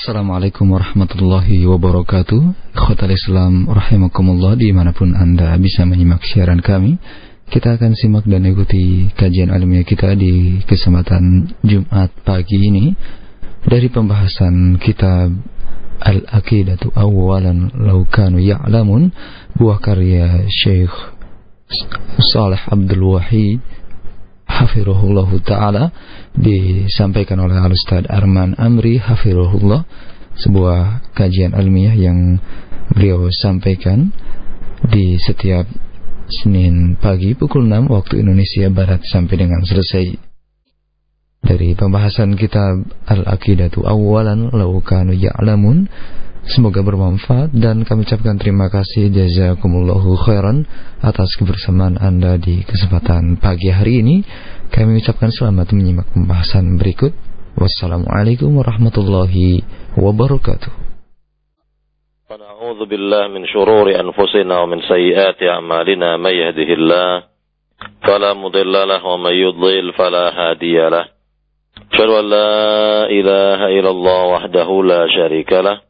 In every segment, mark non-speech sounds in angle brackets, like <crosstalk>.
Assalamualaikum warahmatullahi wabarakatuh. Khotal Islam rahimakumullah Di mana pun anda bisa menyimak siaran kami Kita akan simak dan ikuti Kajian ilmiah kita di kesempatan Jumat pagi ini Dari pembahasan kitab Al-Aqidatu Awalan Laukanu Ya'lamun Buah karya Syekh Saleh Abdul Wahid hafirullah taala disampaikan oleh Al Ustaz Arman Amri hafirullah sebuah kajian ilmiah yang beliau sampaikan di setiap Senin pagi pukul 6 waktu Indonesia Barat sampai dengan selesai. Dari pembahasan kitab Al-Aqidatu Awalan Laukanu Ya'lamun Semoga bermanfaat dan kami ucapkan terima kasih jazakumullahu khairan atas kebersamaan Anda di kesempatan pagi hari ini. Kami ucapkan selamat menyimak pembahasan berikut. Wassalamualaikum warahmatullahi wabarakatuh. ونعوذ بالله من شرور أنفسنا ومن سيئات أعمالنا من يهده الله فلا مضل له ومن يضلل فلا هادي له أشهد أن لا إله إلا الله وحده لا شريك له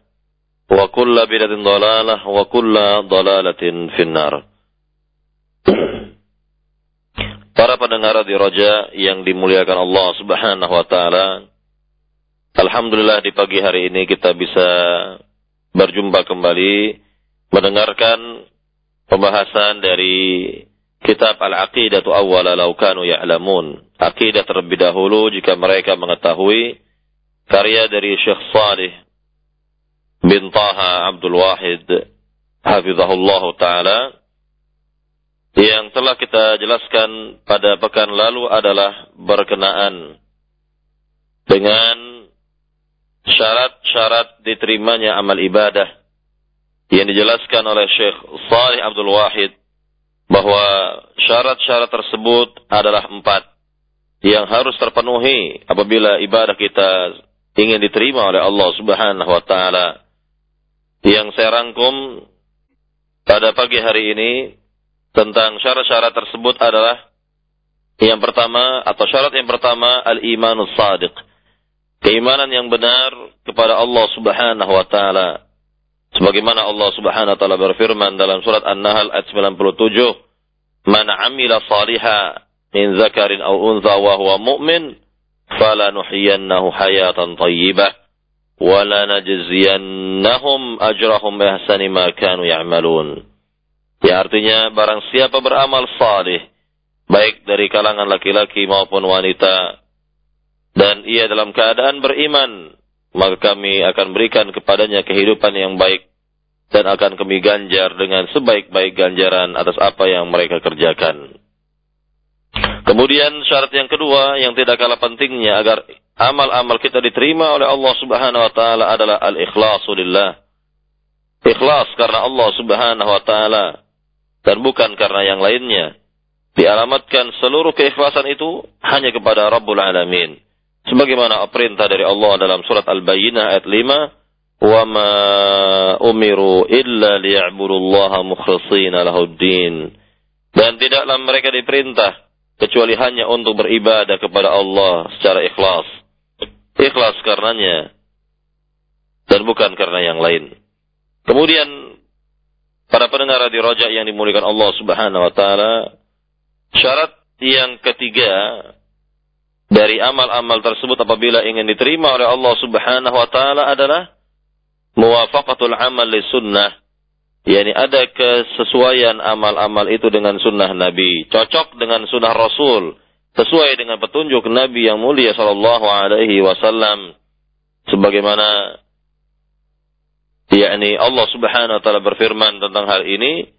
kulla bidatin dalalah wa kulla dalalatin finnar. Para pendengar di Roja yang dimuliakan Allah Subhanahu wa taala. Alhamdulillah di pagi hari ini kita bisa berjumpa kembali mendengarkan pembahasan dari kitab Al-Aqidatu Awwala Law Kanu Ya'lamun. Aqidah terlebih dahulu jika mereka mengetahui karya dari Syekh Salih bin Taha Abdul Wahid hafizahullah taala yang telah kita jelaskan pada pekan lalu adalah berkenaan dengan syarat-syarat diterimanya amal ibadah yang dijelaskan oleh Syekh Salih Abdul Wahid bahwa syarat-syarat tersebut adalah empat yang harus terpenuhi apabila ibadah kita ingin diterima oleh Allah Subhanahu wa taala yang saya rangkum pada pagi hari ini tentang syarat-syarat tersebut adalah yang pertama atau syarat yang pertama al-imanus sadiq. Keimanan yang benar kepada Allah Subhanahu wa taala. Sebagaimana Allah Subhanahu wa taala berfirman dalam surat An-Nahl ayat 97, "Man 'amila salihan min zakarin aw untha wa huwa mu'min, falanuhyiyannahu hayatan thayyibah." Wala najziyannahum ajrahum ihsani ma kanu ya'malun. Ya artinya barang siapa beramal salih baik dari kalangan laki-laki maupun wanita dan ia dalam keadaan beriman maka kami akan berikan kepadanya kehidupan yang baik dan akan kami ganjar dengan sebaik-baik ganjaran atas apa yang mereka kerjakan. Kemudian syarat yang kedua yang tidak kalah pentingnya agar amal-amal kita diterima oleh Allah Subhanahu wa taala adalah al-ikhlasu lillah. Ikhlas karena Allah Subhanahu wa taala dan bukan karena yang lainnya. Dialamatkan seluruh keikhlasan itu hanya kepada Rabbul Alamin. Sebagaimana perintah dari Allah dalam surat Al-Bayyinah ayat 5, "Wa ma umiru illa liya'budullaha mukhlishina lahuddin." Dan tidaklah mereka diperintah kecuali hanya untuk beribadah kepada Allah secara ikhlas ikhlas karenanya dan bukan karena yang lain. Kemudian para pendengar di Roja yang dimuliakan Allah Subhanahu wa taala, syarat yang ketiga dari amal-amal tersebut apabila ingin diterima oleh Allah Subhanahu wa taala adalah muwafaqatul amal sunnah yakni ada kesesuaian amal-amal itu dengan sunnah Nabi, cocok dengan sunnah Rasul, sesuai dengan petunjuk Nabi yang mulia sallallahu alaihi wasallam. Sebagaimana yakni Allah Subhanahu wa taala berfirman tentang hal ini.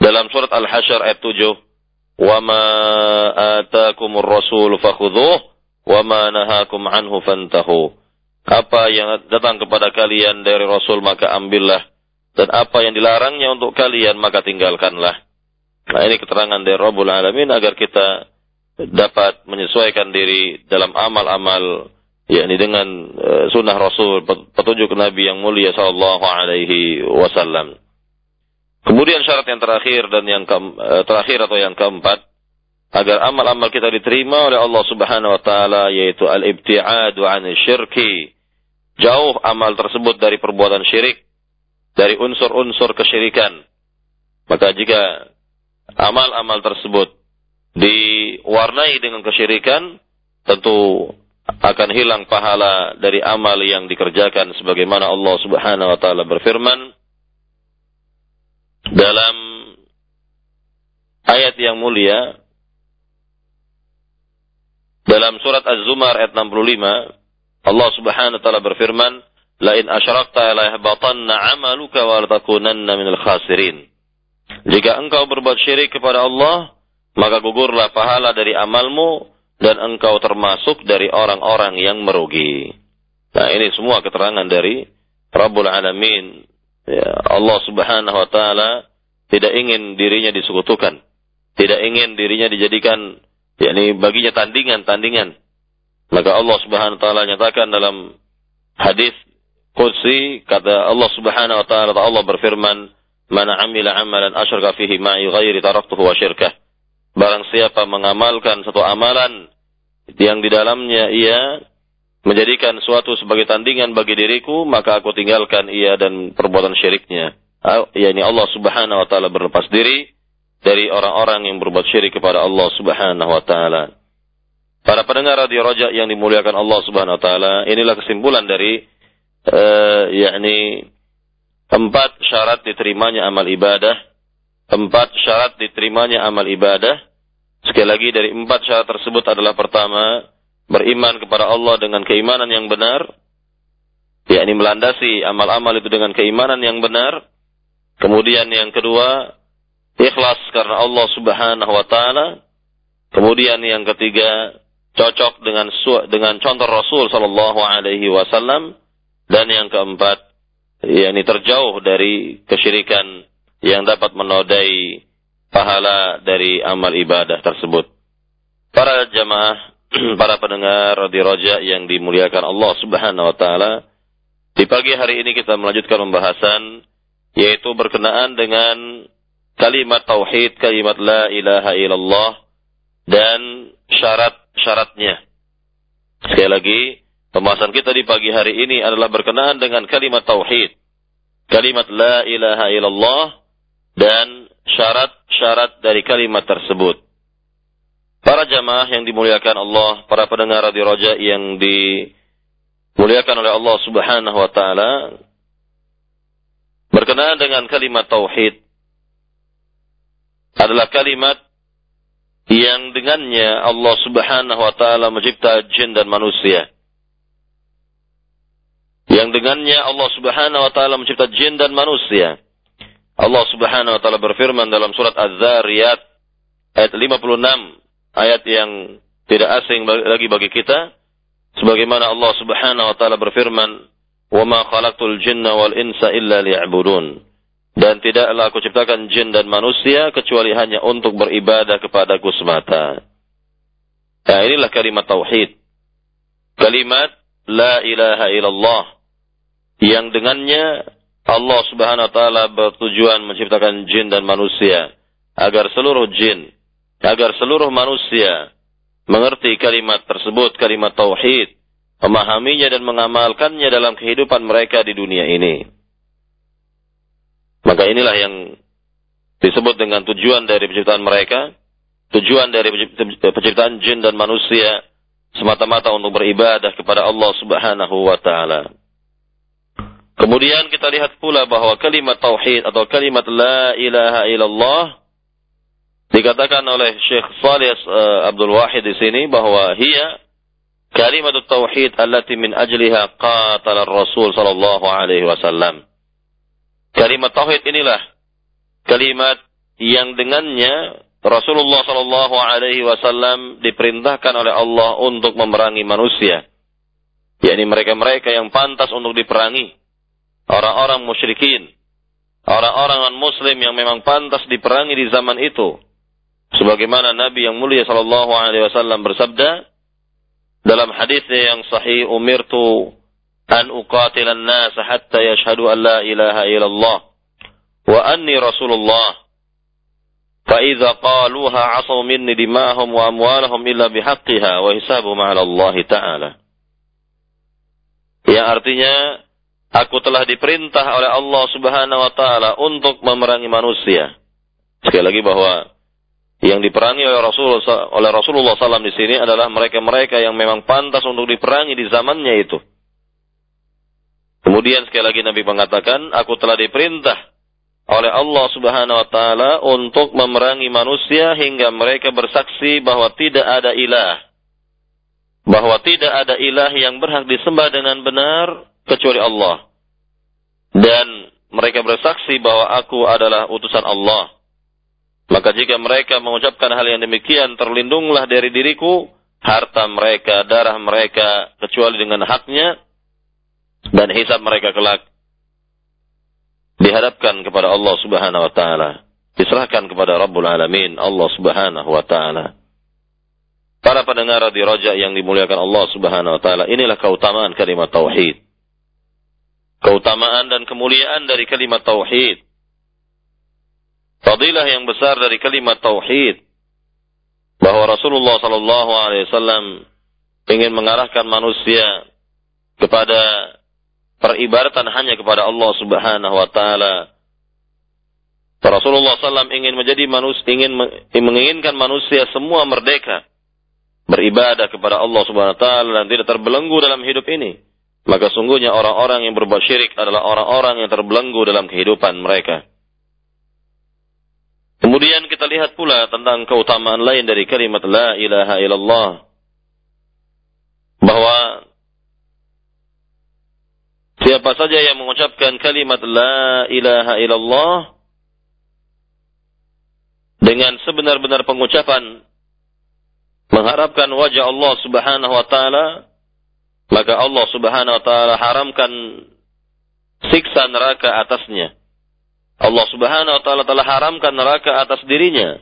Dalam surat Al-Hasyr ayat 7 wa ma atakumur rasul fakhudhuh wa ma nahakum fantahu. Apa yang datang kepada kalian dari rasul maka ambillah dan apa yang dilarangnya untuk kalian maka tinggalkanlah nah ini keterangan dari Rabbul Alamin agar kita dapat menyesuaikan diri dalam amal-amal yakni dengan uh, sunnah Rasul petunjuk Nabi yang mulia sallallahu alaihi wasallam. Kemudian syarat yang terakhir dan yang ke, uh, terakhir atau yang keempat agar amal-amal kita diterima oleh Allah Subhanahu wa taala yaitu al-ibti'adu 'an syirki. Jauh amal tersebut dari perbuatan syirik, dari unsur-unsur kesyirikan. Maka jika amal-amal tersebut diwarnai dengan kesyirikan, tentu akan hilang pahala dari amal yang dikerjakan sebagaimana Allah Subhanahu wa taala berfirman dalam ayat yang mulia dalam surat Az-Zumar ayat 65 Allah Subhanahu wa taala berfirman la in asyrakta la 'amaluka wa la takunanna minal khasirin jika engkau berbuat syirik kepada Allah maka gugurlah pahala dari amalmu dan engkau termasuk dari orang-orang yang merugi. Nah ini semua keterangan dari Rabbul Alamin. Ya, Allah subhanahu wa ta'ala tidak ingin dirinya disekutukan. Tidak ingin dirinya dijadikan yakni baginya tandingan-tandingan. Maka Allah subhanahu wa ta'ala nyatakan dalam hadis Qudsi kata Allah subhanahu wa ta'ala Allah berfirman Mana amila amalan asyraka fihi ma'i ghairi taraktuhu wa syirkah Barang siapa mengamalkan satu amalan yang di dalamnya ia menjadikan suatu sebagai tandingan bagi diriku, maka aku tinggalkan ia dan perbuatan syiriknya. Yani Allah subhanahu wa ta'ala berlepas diri dari orang-orang yang berbuat syirik kepada Allah subhanahu wa ta'ala. Para pendengar radio rojak yang dimuliakan Allah subhanahu wa ta'ala, inilah kesimpulan dari uh, yakni empat syarat diterimanya amal ibadah Empat syarat diterimanya amal ibadah. Sekali lagi dari empat syarat tersebut adalah pertama, beriman kepada Allah dengan keimanan yang benar. yakni melandasi amal-amal itu dengan keimanan yang benar. Kemudian yang kedua, ikhlas karena Allah subhanahu wa ta'ala. Kemudian yang ketiga, cocok dengan dengan contoh Rasul sallallahu alaihi wasallam dan yang keempat yakni terjauh dari kesyirikan yang dapat menodai pahala dari amal ibadah tersebut. Para jamaah, <clears throat> para pendengar di roja yang dimuliakan Allah Subhanahu wa taala, di pagi hari ini kita melanjutkan pembahasan yaitu berkenaan dengan kalimat tauhid, kalimat la ilaha illallah dan syarat-syaratnya. Sekali lagi, pembahasan kita di pagi hari ini adalah berkenaan dengan kalimat tauhid. Kalimat la ilaha illallah dan syarat-syarat dari kalimat tersebut. Para jamaah yang dimuliakan Allah, para pendengar di roja yang dimuliakan oleh Allah Subhanahu wa taala, berkenaan dengan kalimat tauhid adalah kalimat yang dengannya Allah Subhanahu wa taala mencipta jin dan manusia. Yang dengannya Allah Subhanahu wa taala mencipta jin dan manusia. Allah Subhanahu wa taala berfirman dalam surat Az-Zariyat ayat 56, ayat yang tidak asing lagi bagi kita sebagaimana Allah Subhanahu wa taala berfirman, "Wa ma khalaqtul jinna wal insa illa liya'budun." Dan tidaklah aku ciptakan jin dan manusia kecuali hanya untuk beribadah kepadaku semata. Nah, inilah kalimat tauhid. Kalimat la ilaha illallah yang dengannya Allah Subhanahu wa taala bertujuan menciptakan jin dan manusia agar seluruh jin, agar seluruh manusia mengerti kalimat tersebut, kalimat tauhid, memahaminya dan mengamalkannya dalam kehidupan mereka di dunia ini. Maka inilah yang disebut dengan tujuan dari penciptaan mereka, tujuan dari penciptaan jin dan manusia semata-mata untuk beribadah kepada Allah Subhanahu wa taala. Kemudian kita lihat pula bahwa kalimat tauhid atau kalimat la ilaha illallah dikatakan oleh Syekh Salih uh, Abdul Wahid di sini bahwa hiya kalimat tauhid allati min ajliha qatala Rasul sallallahu alaihi wasallam. Kalimat tauhid inilah kalimat yang dengannya Rasulullah sallallahu alaihi wasallam diperintahkan oleh Allah untuk memerangi manusia. yakni mereka-mereka yang pantas untuk diperangi. Orang-orang musyrikin. Orang-orang non-muslim yang memang pantas diperangi di zaman itu. Sebagaimana Nabi yang mulia sallallahu alaihi wasallam bersabda dalam hadisnya yang sahih umirtu an uqatilan nas hatta yashhadu an la ilaha illallah wa anni rasulullah فإذا قالوها عصوا مني دماءهم وأموالهم إلا بحقها وحسابهم على الله تعالى yang artinya aku telah diperintah oleh Allah Subhanahu wa taala untuk memerangi manusia. Sekali lagi bahwa yang diperangi oleh Rasulullah oleh Rasulullah SAW di sini adalah mereka-mereka yang memang pantas untuk diperangi di zamannya itu. Kemudian sekali lagi Nabi mengatakan, aku telah diperintah oleh Allah Subhanahu wa taala untuk memerangi manusia hingga mereka bersaksi bahwa tidak ada ilah. Bahwa tidak ada ilah yang berhak disembah dengan benar kecuali Allah. Dan mereka bersaksi bahwa aku adalah utusan Allah. Maka jika mereka mengucapkan hal yang demikian terlindunglah dari diriku harta mereka darah mereka kecuali dengan haknya dan hisab mereka kelak dihadapkan kepada Allah Subhanahu wa taala, diserahkan kepada Rabbul Alamin, Allah Subhanahu wa taala. Para pendengar di Raja yang dimuliakan Allah Subhanahu wa taala, inilah keutamaan kalimat tauhid. Keutamaan dan kemuliaan dari kalimat tauhid. Fadilah yang besar dari kalimat tauhid bahwa Rasulullah sallallahu alaihi wasallam ingin mengarahkan manusia kepada peribaratan hanya kepada Allah Subhanahu wa taala. Rasulullah SAW ingin menjadi manusia, ingin menginginkan manusia semua merdeka beribadah kepada Allah Subhanahu wa taala dan tidak terbelenggu dalam hidup ini. Maka sungguhnya orang-orang yang berbuat syirik adalah orang-orang yang terbelenggu dalam kehidupan mereka. Kemudian kita lihat pula tentang keutamaan lain dari kalimat la ilaha illallah. Bahwa Siapa saja yang mengucapkan kalimat la ilaha illallah dengan sebenar-benar pengucapan mengharapkan wajah Allah Subhanahu wa taala maka Allah Subhanahu wa taala haramkan siksa neraka atasnya. Allah Subhanahu wa taala telah haramkan neraka atas dirinya.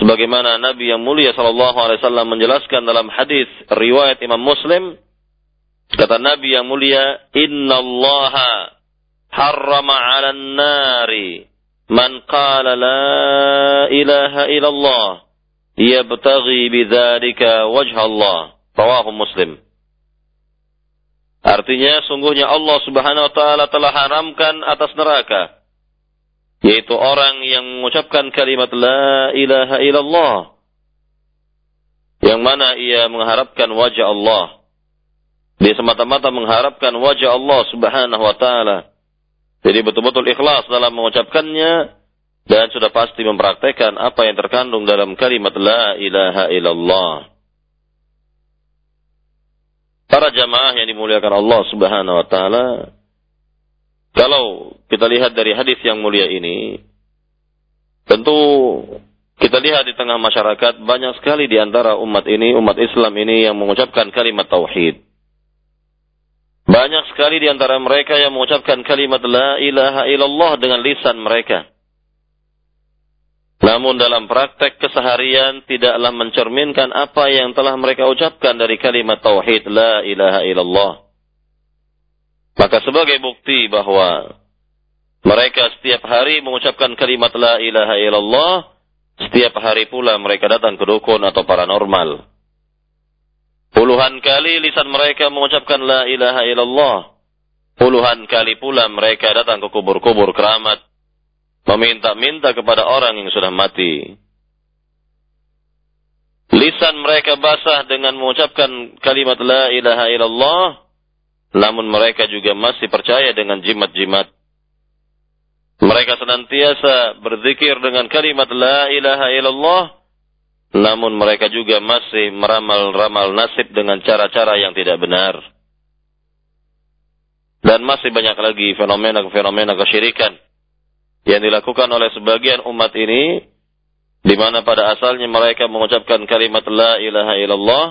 Sebagaimana Nabi yang mulia sallallahu alaihi wasallam menjelaskan dalam hadis riwayat Imam Muslim Kata Nabi yang mulia, Inna Allah harrama ala nari man qala la ilaha illallah yabtaghi bidzalika wajha Allah. Rawahu Muslim. Artinya sungguhnya Allah Subhanahu wa taala telah haramkan atas neraka yaitu orang yang mengucapkan kalimat la ilaha illallah yang mana ia mengharapkan wajah Allah dia semata-mata mengharapkan wajah Allah subhanahu wa ta'ala. Jadi betul-betul ikhlas dalam mengucapkannya. Dan sudah pasti mempraktekkan apa yang terkandung dalam kalimat La ilaha illallah. Para jamaah yang dimuliakan Allah subhanahu wa ta'ala. Kalau kita lihat dari hadis yang mulia ini. Tentu kita lihat di tengah masyarakat banyak sekali di antara umat ini, umat Islam ini yang mengucapkan kalimat tauhid. Banyak sekali di antara mereka yang mengucapkan kalimat la ilaha illallah dengan lisan mereka. Namun dalam praktek keseharian tidaklah mencerminkan apa yang telah mereka ucapkan dari kalimat tauhid la ilaha illallah. Maka sebagai bukti bahwa mereka setiap hari mengucapkan kalimat la ilaha illallah, setiap hari pula mereka datang ke dukun atau paranormal Puluhan kali lisan mereka mengucapkan la ilaha illallah. Puluhan kali pula mereka datang ke kubur-kubur keramat. Meminta-minta kepada orang yang sudah mati. Lisan mereka basah dengan mengucapkan kalimat la ilaha illallah. namun mereka juga masih percaya dengan jimat-jimat. Mereka senantiasa berzikir dengan kalimat la ilaha illallah, namun mereka juga masih meramal-ramal nasib dengan cara-cara yang tidak benar. Dan masih banyak lagi fenomena-fenomena kesyirikan yang dilakukan oleh sebagian umat ini di mana pada asalnya mereka mengucapkan kalimat la ilaha illallah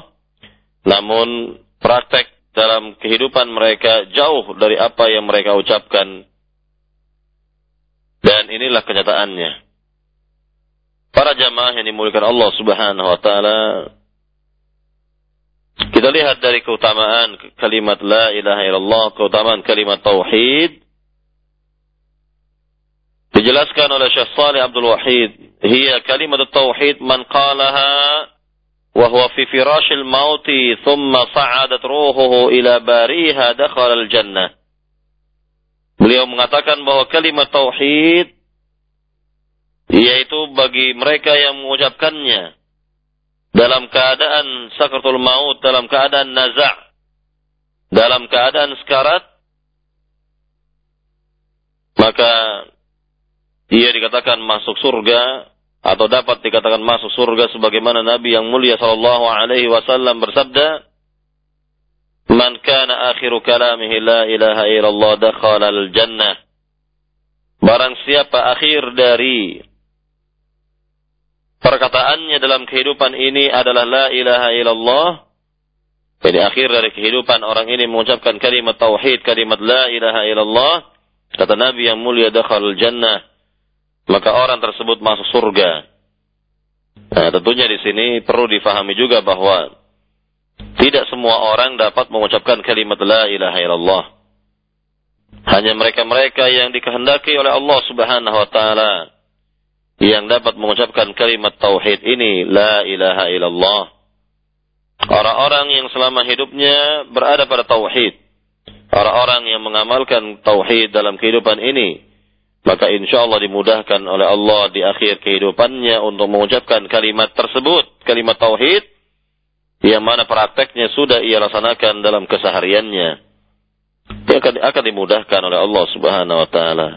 namun praktek dalam kehidupan mereka jauh dari apa yang mereka ucapkan dan inilah kenyataannya para jamaah yang dimuliakan Allah Subhanahu wa taala kita lihat dari keutamaan kalimat la ilaha illallah keutamaan kalimat tauhid Dijelaskan oleh Syekh Salih Abdul Wahid, "Hiya kalimat tauhid man qalaha wa huwa fi firashil mauti thumma sa'adat ruhuhu ila bariha dakhala al-jannah." Beliau mengatakan bahwa kalimat tauhid yaitu bagi mereka yang mengucapkannya. Dalam keadaan sakratul maut, dalam keadaan naza', dalam keadaan sekarat, maka ia dikatakan masuk surga atau dapat dikatakan masuk surga sebagaimana Nabi yang mulia sallallahu alaihi wasallam bersabda Man kana akhiru kalamihi la ilaha illallah dakhala al-jannah. Barang siapa akhir dari perkataannya dalam kehidupan ini adalah la ilaha illallah jadi akhir dari kehidupan orang ini mengucapkan kalimat tauhid, kalimat la ilaha illallah. Kata Nabi yang mulia dakhal jannah maka orang tersebut masuk surga. Nah, tentunya di sini perlu difahami juga bahwa tidak semua orang dapat mengucapkan kalimat la ilaha illallah. Hanya mereka-mereka yang dikehendaki oleh Allah Subhanahu wa taala yang dapat mengucapkan kalimat tauhid ini la ilaha illallah. Orang-orang yang selama hidupnya berada pada tauhid. Orang-orang yang mengamalkan tauhid dalam kehidupan ini maka insya Allah dimudahkan oleh Allah di akhir kehidupannya untuk mengucapkan kalimat tersebut, kalimat tauhid, yang mana prakteknya sudah ia laksanakan dalam kesehariannya. Dia akan, akan dimudahkan oleh Allah Subhanahu wa taala.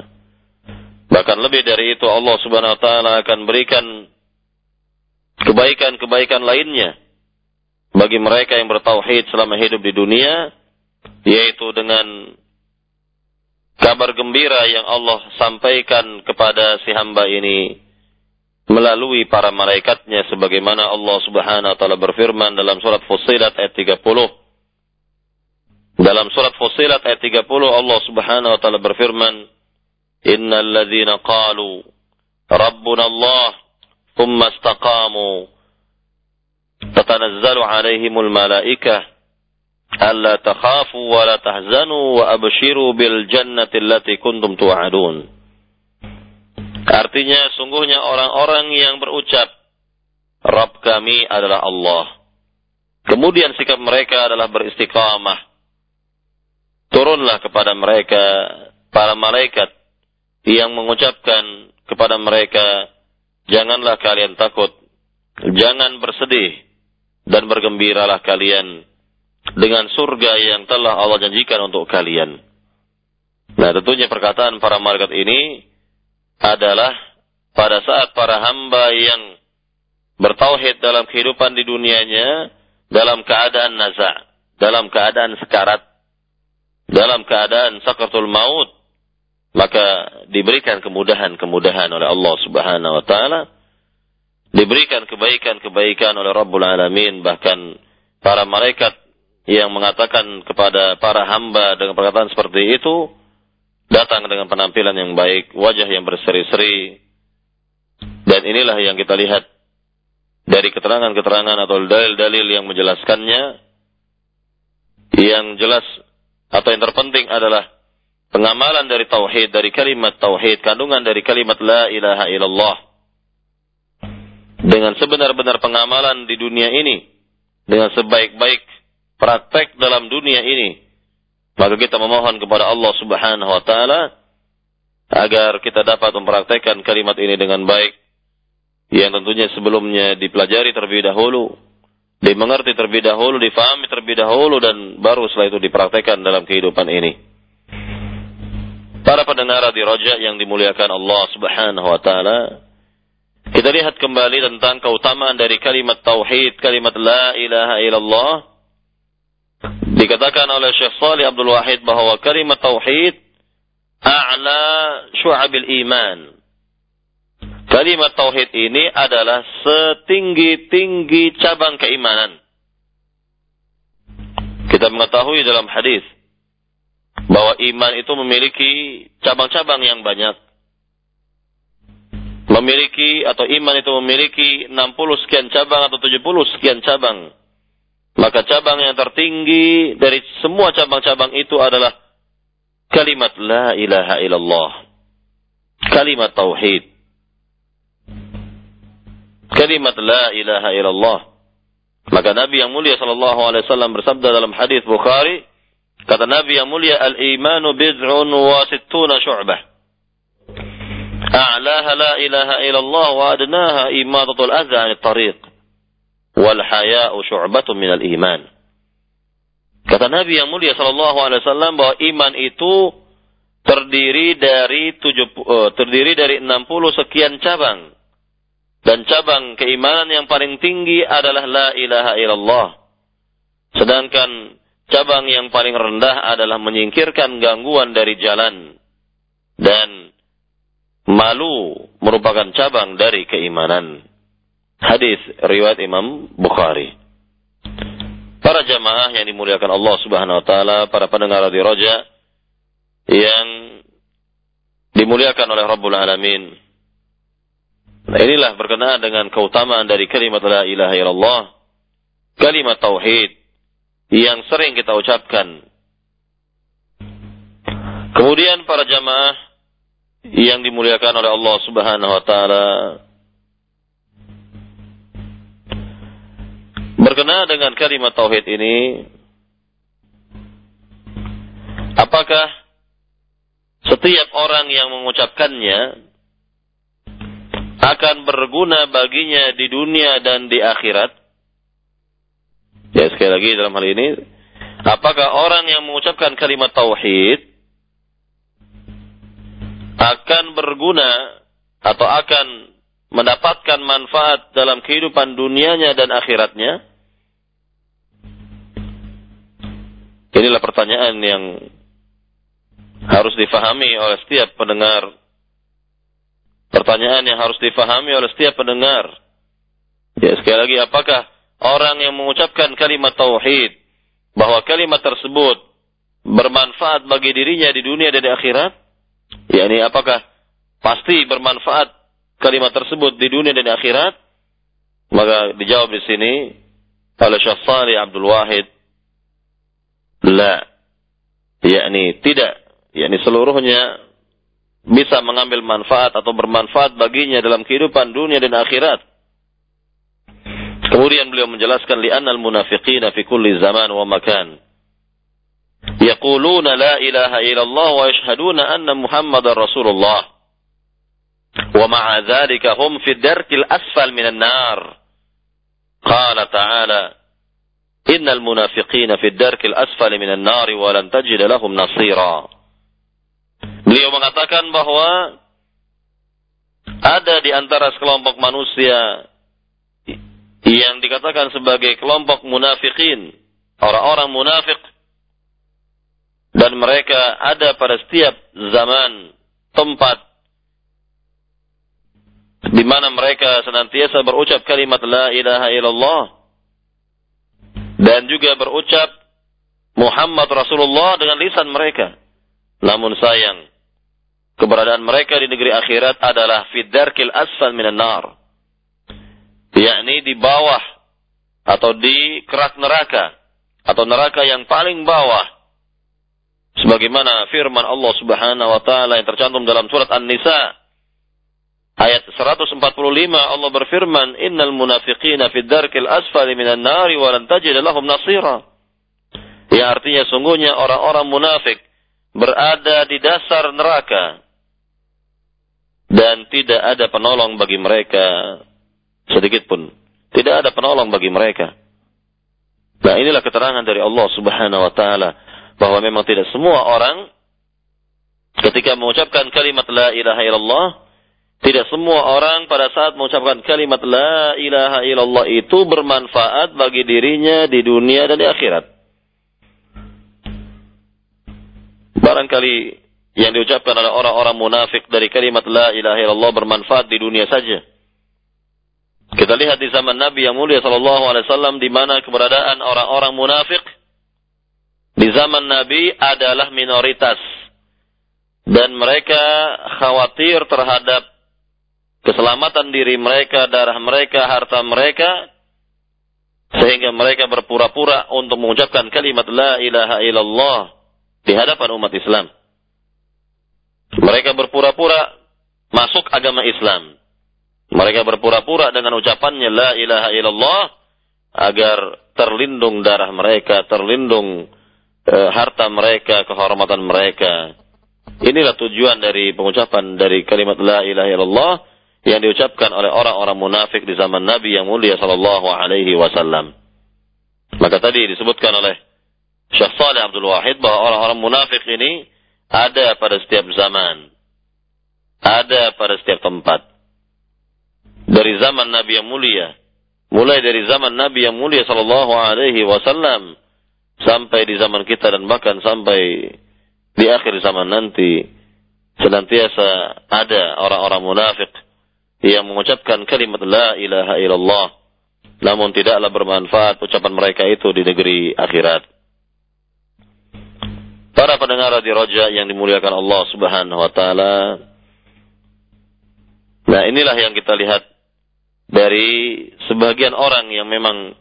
Bahkan lebih dari itu Allah Subhanahu wa taala akan berikan kebaikan-kebaikan lainnya bagi mereka yang bertauhid selama hidup di dunia yaitu dengan kabar gembira yang Allah sampaikan kepada si hamba ini melalui para malaikatnya sebagaimana Allah Subhanahu wa taala berfirman dalam surat Fussilat ayat 30 dalam surat Fussilat ayat 30 Allah Subhanahu wa taala berfirman Rabbuna Allah thumma istaqamu tatanazzalu alaihimul malaikah alla takhafu wa la tahzanu wa abshiru bil jannati allati kuntum tu'adun. Artinya sungguhnya orang-orang yang berucap Rabb kami adalah Allah. Kemudian sikap mereka adalah beristiqamah. Turunlah kepada mereka para malaikat yang mengucapkan kepada mereka, janganlah kalian takut, jangan bersedih, dan bergembiralah kalian dengan surga yang telah Allah janjikan untuk kalian. Nah, tentunya perkataan para malaikat ini adalah pada saat para hamba yang bertauhid dalam kehidupan di dunianya dalam keadaan naza, dalam keadaan sekarat, dalam keadaan sakratul maut, maka diberikan kemudahan-kemudahan oleh Allah Subhanahu wa taala, diberikan kebaikan-kebaikan oleh Rabbul Alamin, bahkan para malaikat yang mengatakan kepada para hamba dengan perkataan seperti itu datang dengan penampilan yang baik, wajah yang berseri-seri. Dan inilah yang kita lihat dari keterangan-keterangan atau dalil-dalil yang menjelaskannya. Yang jelas atau yang terpenting adalah pengamalan dari tauhid, dari kalimat tauhid, kandungan dari kalimat la ilaha illallah. Dengan sebenar-benar pengamalan di dunia ini, dengan sebaik-baik praktek dalam dunia ini. Maka kita memohon kepada Allah Subhanahu wa taala agar kita dapat mempraktekkan kalimat ini dengan baik yang tentunya sebelumnya dipelajari terlebih dahulu dimengerti terlebih dahulu, difahami terlebih dahulu dan baru setelah itu dipraktekkan dalam kehidupan ini. Para pendengar di Roja yang dimuliakan Allah Subhanahu wa taala, kita lihat kembali tentang keutamaan dari kalimat tauhid, kalimat la ilaha illallah. Dikatakan oleh Syekh Salih Abdul Wahid bahwa kalimat tauhid a'la syu'abil iman. Kalimat tauhid ini adalah setinggi-tinggi cabang keimanan. Kita mengetahui dalam hadis bahwa iman itu memiliki cabang-cabang yang banyak. Memiliki atau iman itu memiliki 60 sekian cabang atau 70 sekian cabang. Maka cabang yang tertinggi dari semua cabang-cabang itu adalah kalimat la ilaha illallah. Kalimat tauhid. Kalimat la ilaha illallah. Maka Nabi yang mulia sallallahu alaihi wasallam bersabda dalam hadis Bukhari, kata Nabi yang mulia al-imanu bid'un wa sittuna syu'bah. A'laha la ilaha illallah wa adnaha imadatul adha tariq. Wal haya'u syu'batun minal iman. Kata Nabi yang mulia sallallahu alaihi wasallam bahwa iman itu terdiri dari tujuh, uh, terdiri dari 60 sekian cabang. Dan cabang keimanan yang paling tinggi adalah la ilaha illallah. Sedangkan cabang yang paling rendah adalah menyingkirkan gangguan dari jalan. Dan malu merupakan cabang dari keimanan. Hadis riwayat Imam Bukhari. Para jamaah yang dimuliakan Allah Subhanahu wa taala, para pendengar di Roja yang dimuliakan oleh Rabbul Alamin. Nah, inilah berkenaan dengan keutamaan dari kalimat la ilaha illallah, kalimat tauhid yang sering kita ucapkan. Kemudian para jamaah yang dimuliakan oleh Allah Subhanahu wa taala berkenaan dengan kalimat tauhid ini apakah setiap orang yang mengucapkannya akan berguna baginya di dunia dan di akhirat. Ya sekali lagi dalam hal ini, apakah orang yang mengucapkan kalimat tauhid akan berguna atau akan mendapatkan manfaat dalam kehidupan dunianya dan akhiratnya? Inilah pertanyaan yang harus difahami oleh setiap pendengar Pertanyaan yang harus difahami oleh setiap pendengar. Ya, sekali lagi, apakah orang yang mengucapkan kalimat tauhid bahwa kalimat tersebut bermanfaat bagi dirinya di dunia dan di akhirat? Ya, ini apakah pasti bermanfaat kalimat tersebut di dunia dan di akhirat? Maka dijawab di sini oleh Syekh Salih Abdul Wahid, la, yakni tidak, yakni seluruhnya bisa mengambil manfaat atau bermanfaat baginya dalam kehidupan dunia dan akhirat. Kemudian beliau menjelaskan li'annal munafiqina fi kulli zaman wa makan. Yaquluna la ilaha illallah wa yashhaduna anna Muhammadar Rasulullah. Wa ma'a dhalika hum fi darkil asfal minan nar. Qala ta'ala munafiqina fi darkil asfal minan nar wa lan tajid lahum nasira. Beliau mengatakan bahwa ada di antara sekelompok manusia yang dikatakan sebagai kelompok munafikin, orang-orang munafik dan mereka ada pada setiap zaman, tempat di mana mereka senantiasa berucap kalimat la ilaha illallah dan juga berucap Muhammad Rasulullah dengan lisan mereka. Namun sayang, keberadaan mereka di negeri akhirat adalah fidarkil asfal minan nar. Yakni di bawah atau di kerak neraka atau neraka yang paling bawah. Sebagaimana firman Allah Subhanahu wa taala yang tercantum dalam surat An-Nisa ayat 145 Allah berfirman innal munafiqina fid darkil asfali minan nari wa lan tajid lahum nasira. Ya artinya sungguhnya orang-orang munafik berada di dasar neraka dan tidak ada penolong bagi mereka sedikit pun. Tidak ada penolong bagi mereka. Nah inilah keterangan dari Allah subhanahu wa ta'ala. Bahwa memang tidak semua orang ketika mengucapkan kalimat la ilaha illallah. Tidak semua orang pada saat mengucapkan kalimat la ilaha illallah itu bermanfaat bagi dirinya di dunia dan di akhirat. Barangkali yang diucapkan oleh orang-orang munafik dari kalimat la ilaha illallah bermanfaat di dunia saja. Kita lihat di zaman Nabi yang mulia sallallahu alaihi wasallam di mana keberadaan orang-orang munafik di zaman Nabi adalah minoritas dan mereka khawatir terhadap keselamatan diri mereka, darah mereka, harta mereka sehingga mereka berpura-pura untuk mengucapkan kalimat la ilaha illallah di hadapan umat Islam. Mereka berpura-pura masuk agama Islam. Mereka berpura-pura dengan ucapannya la ilaha illallah agar terlindung darah mereka, terlindung e, harta mereka, kehormatan mereka. Inilah tujuan dari pengucapan dari kalimat la ilaha illallah yang diucapkan oleh orang-orang munafik di zaman Nabi yang mulia sallallahu alaihi wasallam. Maka tadi disebutkan oleh Syekh Saleh Abdul Wahid bahwa orang-orang munafik ini ada pada setiap zaman. Ada pada setiap tempat. Dari zaman Nabi yang mulia. Mulai dari zaman Nabi yang mulia sallallahu alaihi wasallam sampai di zaman kita dan bahkan sampai di akhir zaman nanti senantiasa ada orang-orang munafik yang mengucapkan kalimat la ilaha illallah namun tidaklah bermanfaat ucapan mereka itu di negeri akhirat. Para pendengar di Roja yang dimuliakan Allah Subhanahu wa taala. Nah, inilah yang kita lihat dari sebagian orang yang memang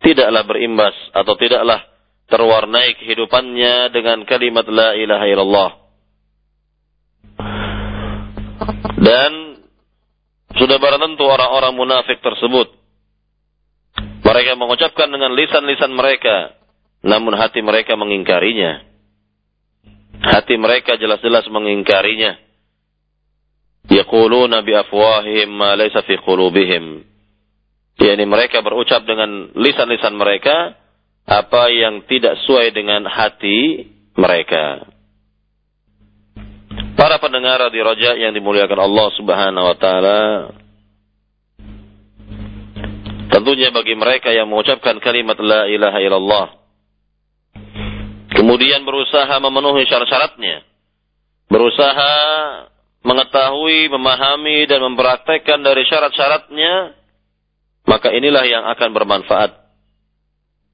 tidaklah berimbas atau tidaklah terwarnai kehidupannya dengan kalimat la ilaha illallah. Dan sudah barang tentu orang-orang munafik tersebut. Mereka mengucapkan dengan lisan-lisan mereka, namun hati mereka mengingkarinya. Hati mereka jelas-jelas mengingkarinya. Yaquluna bi afwahihim ma laysa fi qulubihim. Yani mereka berucap dengan lisan-lisan mereka apa yang tidak sesuai dengan hati mereka. Para pendengar di Raja yang dimuliakan Allah Subhanahu wa taala, tentunya bagi mereka yang mengucapkan kalimat la ilaha illallah Kemudian berusaha memenuhi syarat-syaratnya. Berusaha mengetahui, memahami, dan mempraktekkan dari syarat-syaratnya. Maka inilah yang akan bermanfaat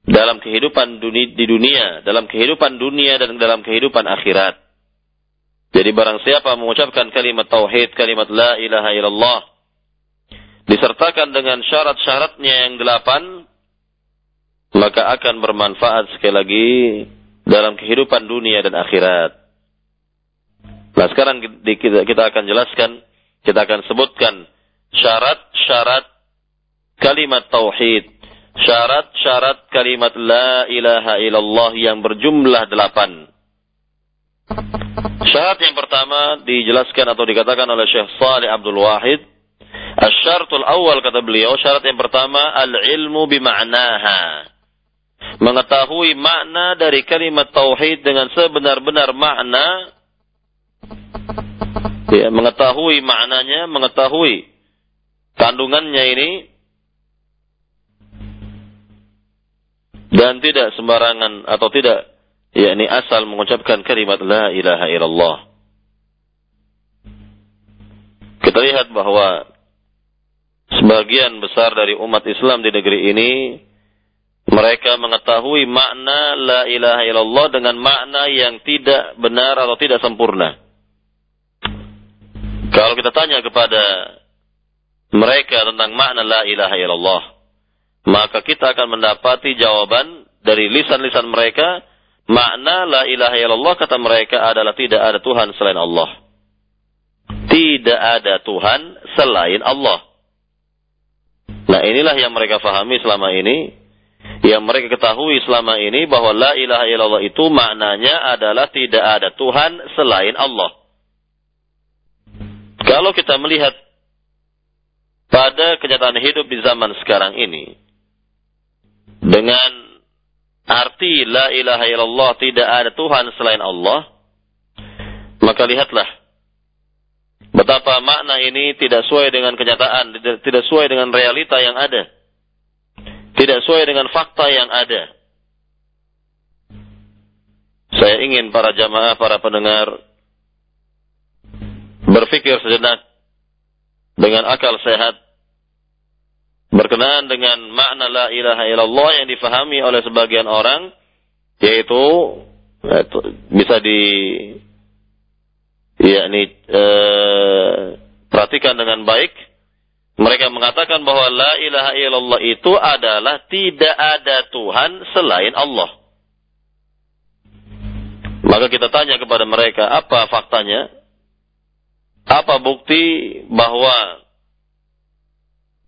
dalam kehidupan dunia, di dunia, dalam kehidupan dunia dan dalam kehidupan akhirat. Jadi barang siapa mengucapkan kalimat tauhid, kalimat la ilaha illallah, disertakan dengan syarat-syaratnya yang delapan, maka akan bermanfaat sekali lagi dalam kehidupan dunia dan akhirat. Nah sekarang kita akan jelaskan, kita akan sebutkan syarat-syarat kalimat tauhid, syarat-syarat kalimat la ilaha illallah yang berjumlah delapan. Syarat yang pertama dijelaskan atau dikatakan oleh Syekh Salih Abdul Wahid. Asyaratul awal kata beliau, syarat yang pertama al-ilmu bima'naha mengetahui makna dari kalimat tauhid dengan sebenar-benar makna ya mengetahui maknanya mengetahui kandungannya ini dan tidak sembarangan atau tidak yakni asal mengucapkan kalimat la ilaha illallah kita lihat bahwa sebagian besar dari umat Islam di negeri ini mereka mengetahui makna la ilaha illallah dengan makna yang tidak benar atau tidak sempurna. Kalau kita tanya kepada mereka tentang makna la ilaha illallah, maka kita akan mendapati jawaban dari lisan-lisan mereka, makna la ilaha illallah kata mereka adalah tidak ada Tuhan selain Allah. Tidak ada Tuhan selain Allah. Nah inilah yang mereka fahami selama ini yang mereka ketahui selama ini bahwa la ilaha illallah itu maknanya adalah tidak ada Tuhan selain Allah. Kalau kita melihat pada kenyataan hidup di zaman sekarang ini dengan arti la ilaha illallah tidak ada Tuhan selain Allah, maka lihatlah betapa makna ini tidak sesuai dengan kenyataan, tidak sesuai dengan realita yang ada. Tidak sesuai dengan fakta yang ada. Saya ingin para jamaah, para pendengar berpikir sejenak dengan akal sehat berkenaan dengan makna la ilaha illallah yang difahami oleh sebagian orang yaitu bisa di yakni eh, perhatikan dengan baik mereka mengatakan bahwa la ilaha illallah itu adalah tidak ada Tuhan selain Allah. Maka kita tanya kepada mereka, apa faktanya? Apa bukti bahwa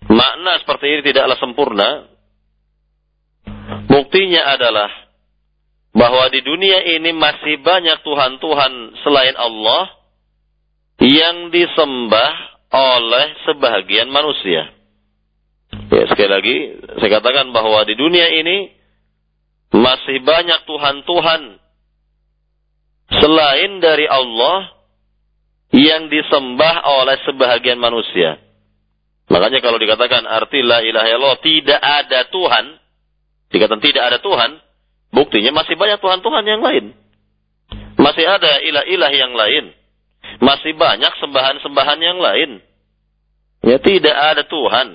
makna seperti ini tidaklah sempurna? Buktinya adalah bahwa di dunia ini masih banyak Tuhan-Tuhan selain Allah yang disembah oleh sebahagian manusia. Ya, sekali lagi, saya katakan bahwa di dunia ini masih banyak Tuhan-Tuhan selain dari Allah yang disembah oleh sebahagian manusia. Makanya kalau dikatakan arti la ilaha illallah tidak ada Tuhan, dikatakan tidak ada Tuhan, buktinya masih banyak Tuhan-Tuhan yang lain. Masih ada ilah-ilah yang lain masih banyak sembahan-sembahan yang lain. Ya tidak ada Tuhan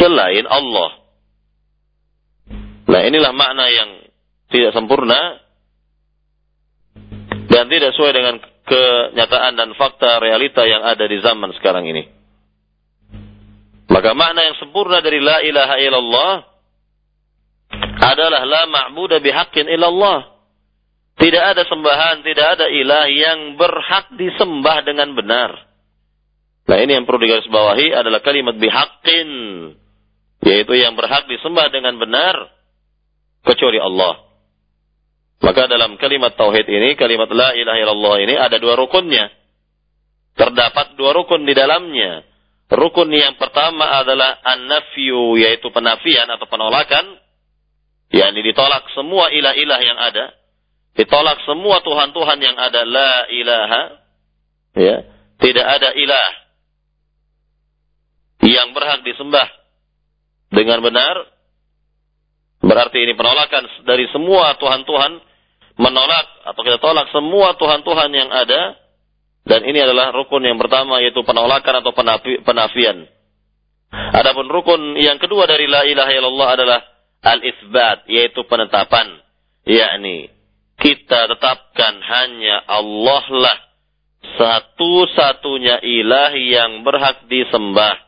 selain Allah. Nah inilah makna yang tidak sempurna dan tidak sesuai dengan kenyataan dan fakta realita yang ada di zaman sekarang ini. Maka makna yang sempurna dari la ilaha illallah adalah la ma'budu bihaqqin illallah. Tidak ada sembahan, tidak ada ilah yang berhak disembah dengan benar. Nah ini yang perlu digarisbawahi adalah kalimat bihaqqin. Yaitu yang berhak disembah dengan benar. Kecuali Allah. Maka dalam kalimat tauhid ini, kalimat la ilaha illallah ini ada dua rukunnya. Terdapat dua rukun di dalamnya. Rukun yang pertama adalah an-nafyu, yaitu penafian atau penolakan. yakni ditolak semua ilah-ilah yang ada Ditolak semua Tuhan-Tuhan yang ada la ilaha. Ya. Tidak ada ilah. Yang berhak disembah. Dengan benar. Berarti ini penolakan dari semua Tuhan-Tuhan. Menolak atau kita tolak semua Tuhan-Tuhan yang ada. Dan ini adalah rukun yang pertama yaitu penolakan atau penafian. Adapun rukun yang kedua dari la ilaha illallah adalah al-itsbat yaitu penetapan yakni kita tetapkan hanya Allah lah satu-satunya ilah yang berhak disembah.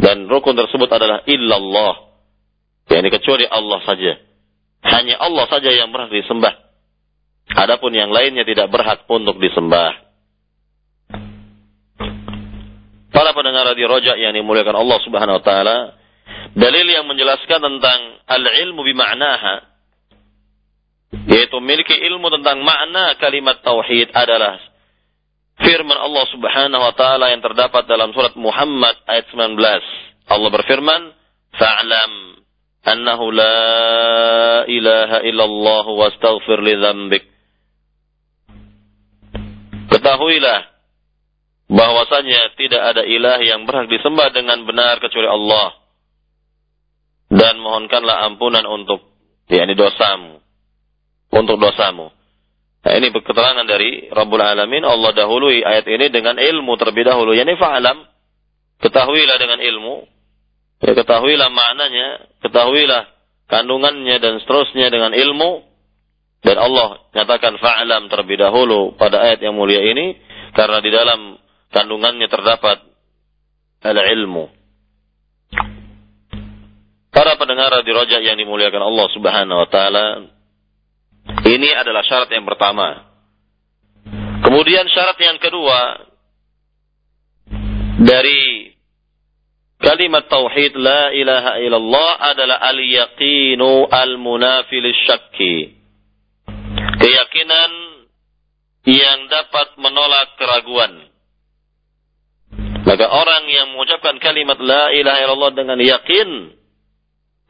Dan rukun tersebut adalah illallah. Yang kecuali Allah saja. Hanya Allah saja yang berhak disembah. Adapun yang lainnya tidak berhak untuk disembah. Para pendengar radio rojak yang dimuliakan Allah subhanahu wa ta'ala. Dalil yang menjelaskan tentang al-ilmu bima'naha yaitu memiliki ilmu tentang makna kalimat tauhid adalah firman Allah Subhanahu wa taala yang terdapat dalam surat Muhammad ayat 19. Allah berfirman, "Fa'lam annahu la ilaha illallah wastaghfir li dzambik." Ketahuilah bahwasanya tidak ada ilah yang berhak disembah dengan benar kecuali Allah. Dan mohonkanlah ampunan untuk yakni dosamu untuk dosamu. Nah, ini keterangan dari Rabbul Alamin. Allah dahului ayat ini dengan ilmu terlebih dahulu. Yani fa'alam. Ketahuilah dengan ilmu. Ya, ketahuilah maknanya. Ketahuilah kandungannya dan seterusnya dengan ilmu. Dan Allah nyatakan fa'alam terlebih dahulu pada ayat yang mulia ini. Karena di dalam kandungannya terdapat al-ilmu. Para pendengar di rojak yang dimuliakan Allah subhanahu wa ta'ala. Ini adalah syarat yang pertama. Kemudian syarat yang kedua dari kalimat tauhid la ilaha illallah adalah al-yaqinu al-munafil syakki. Keyakinan yang dapat menolak keraguan. Maka orang yang mengucapkan kalimat la ilaha illallah dengan yakin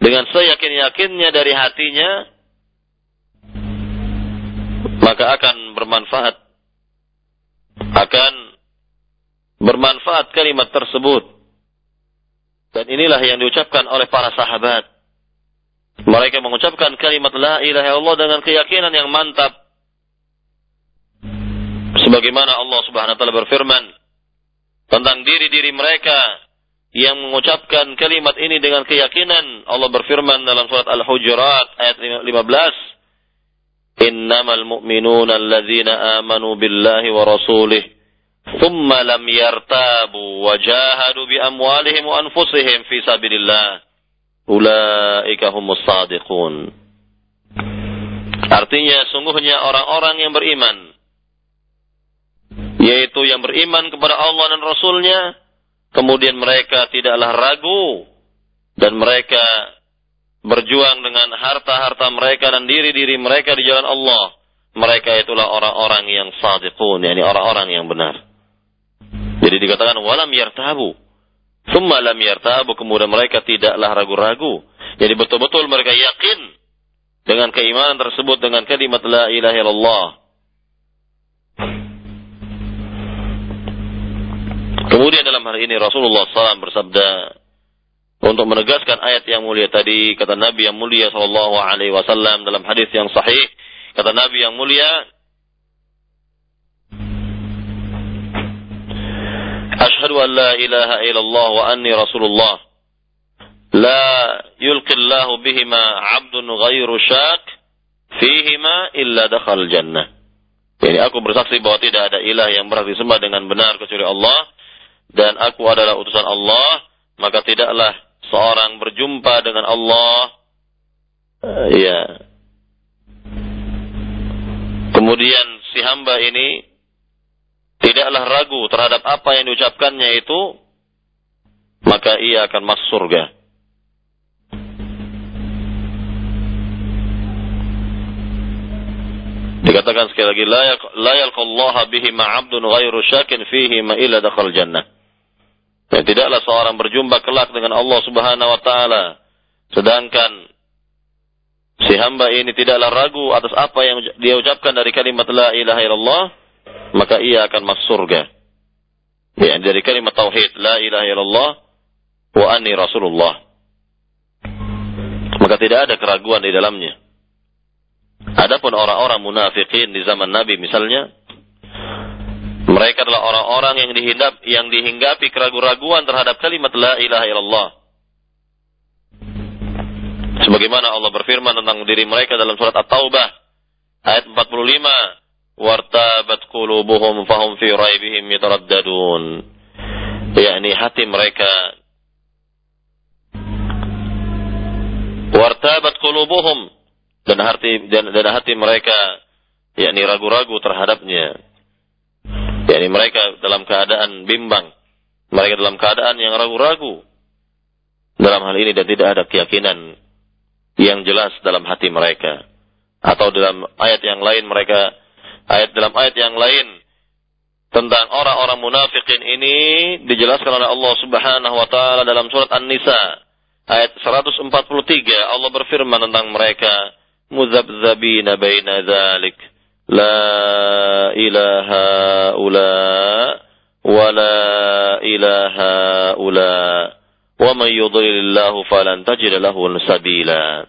dengan seyakin-yakinnya dari hatinya, maka akan bermanfaat. Akan bermanfaat kalimat tersebut. Dan inilah yang diucapkan oleh para sahabat. Mereka mengucapkan kalimat la ilaha illallah dengan keyakinan yang mantap. Sebagaimana Allah Subhanahu wa taala berfirman tentang diri-diri mereka yang mengucapkan kalimat ini dengan keyakinan. Allah berfirman dalam surat Al-Hujurat ayat 15. Innamal mu'minuna alladzina amanu billahi wa rasulih. Yartabu wa jahadu bi amwalihim wa anfusihim fi sabilillah. Ulaika humus sadiqun. Artinya sungguhnya orang-orang yang beriman. Yaitu yang beriman kepada Allah dan Rasulnya Kemudian mereka tidaklah ragu dan mereka berjuang dengan harta-harta mereka dan diri-diri mereka di jalan Allah. Mereka itulah orang-orang yang sadiqun, yakni orang-orang yang benar. Jadi dikatakan walam yartabu. Summa lam yartabu, kemudian mereka tidaklah ragu-ragu. Jadi betul-betul mereka yakin dengan keimanan tersebut dengan kalimat la ilaha illallah. Kemudian dalam hal ini Rasulullah SAW bersabda untuk menegaskan ayat yang mulia tadi kata Nabi yang mulia Shallallahu Alaihi Wasallam dalam hadis yang sahih kata Nabi yang mulia Ashhadu an la ilaha illallah wa anni Rasulullah la yulqi Allah bihima 'abdun ghairu syak fihima illa dakhal jannah. Jadi aku bersaksi bahwa tidak ada ilah yang berhak disembah dengan benar kecuali Allah dan aku adalah utusan Allah, maka tidaklah seorang berjumpa dengan Allah uh, ya. Kemudian si hamba ini tidaklah ragu terhadap apa yang diucapkannya itu, maka ia akan masuk surga. Dikatakan sekali lagi, la yalqallaha bihi ma'abdun ghairu syakin fihi ma illa dakhal jannah. Dan tidaklah seorang berjumpa kelak dengan Allah Subhanahu wa taala sedangkan si hamba ini tidaklah ragu atas apa yang dia ucapkan dari kalimat la ilaha illallah maka ia akan masuk surga. Ya, dari kalimat tauhid la ilaha illallah wa anni rasulullah. Maka tidak ada keraguan di dalamnya. Adapun orang-orang munafikin di zaman Nabi misalnya mereka adalah orang-orang yang dihindap, yang dihinggapi keraguan-raguan terhadap kalimat la ilaha illallah. Sebagaimana Allah berfirman tentang diri mereka dalam surat At-Taubah ayat 45, "Wartabat qulubuhum fahum fi raibihim yataraddadun." yakni hati mereka. wartabat qulubuhum dan hati dan, dan hati mereka yakni ragu-ragu terhadapnya. Yakni mereka dalam keadaan bimbang, mereka dalam keadaan yang ragu-ragu. Dalam hal ini dan tidak ada keyakinan yang jelas dalam hati mereka. Atau dalam ayat yang lain mereka Ayat dalam ayat yang lain. Tentang orang-orang munafikin ini dijelaskan oleh Allah Subhanahu wa taala dalam surat An-Nisa ayat 143 Allah berfirman tentang mereka muzabzabina baina dzalik la ilaha ula wa la ilaha ula. Wa may yudlilillahu falan tajid lahu sabila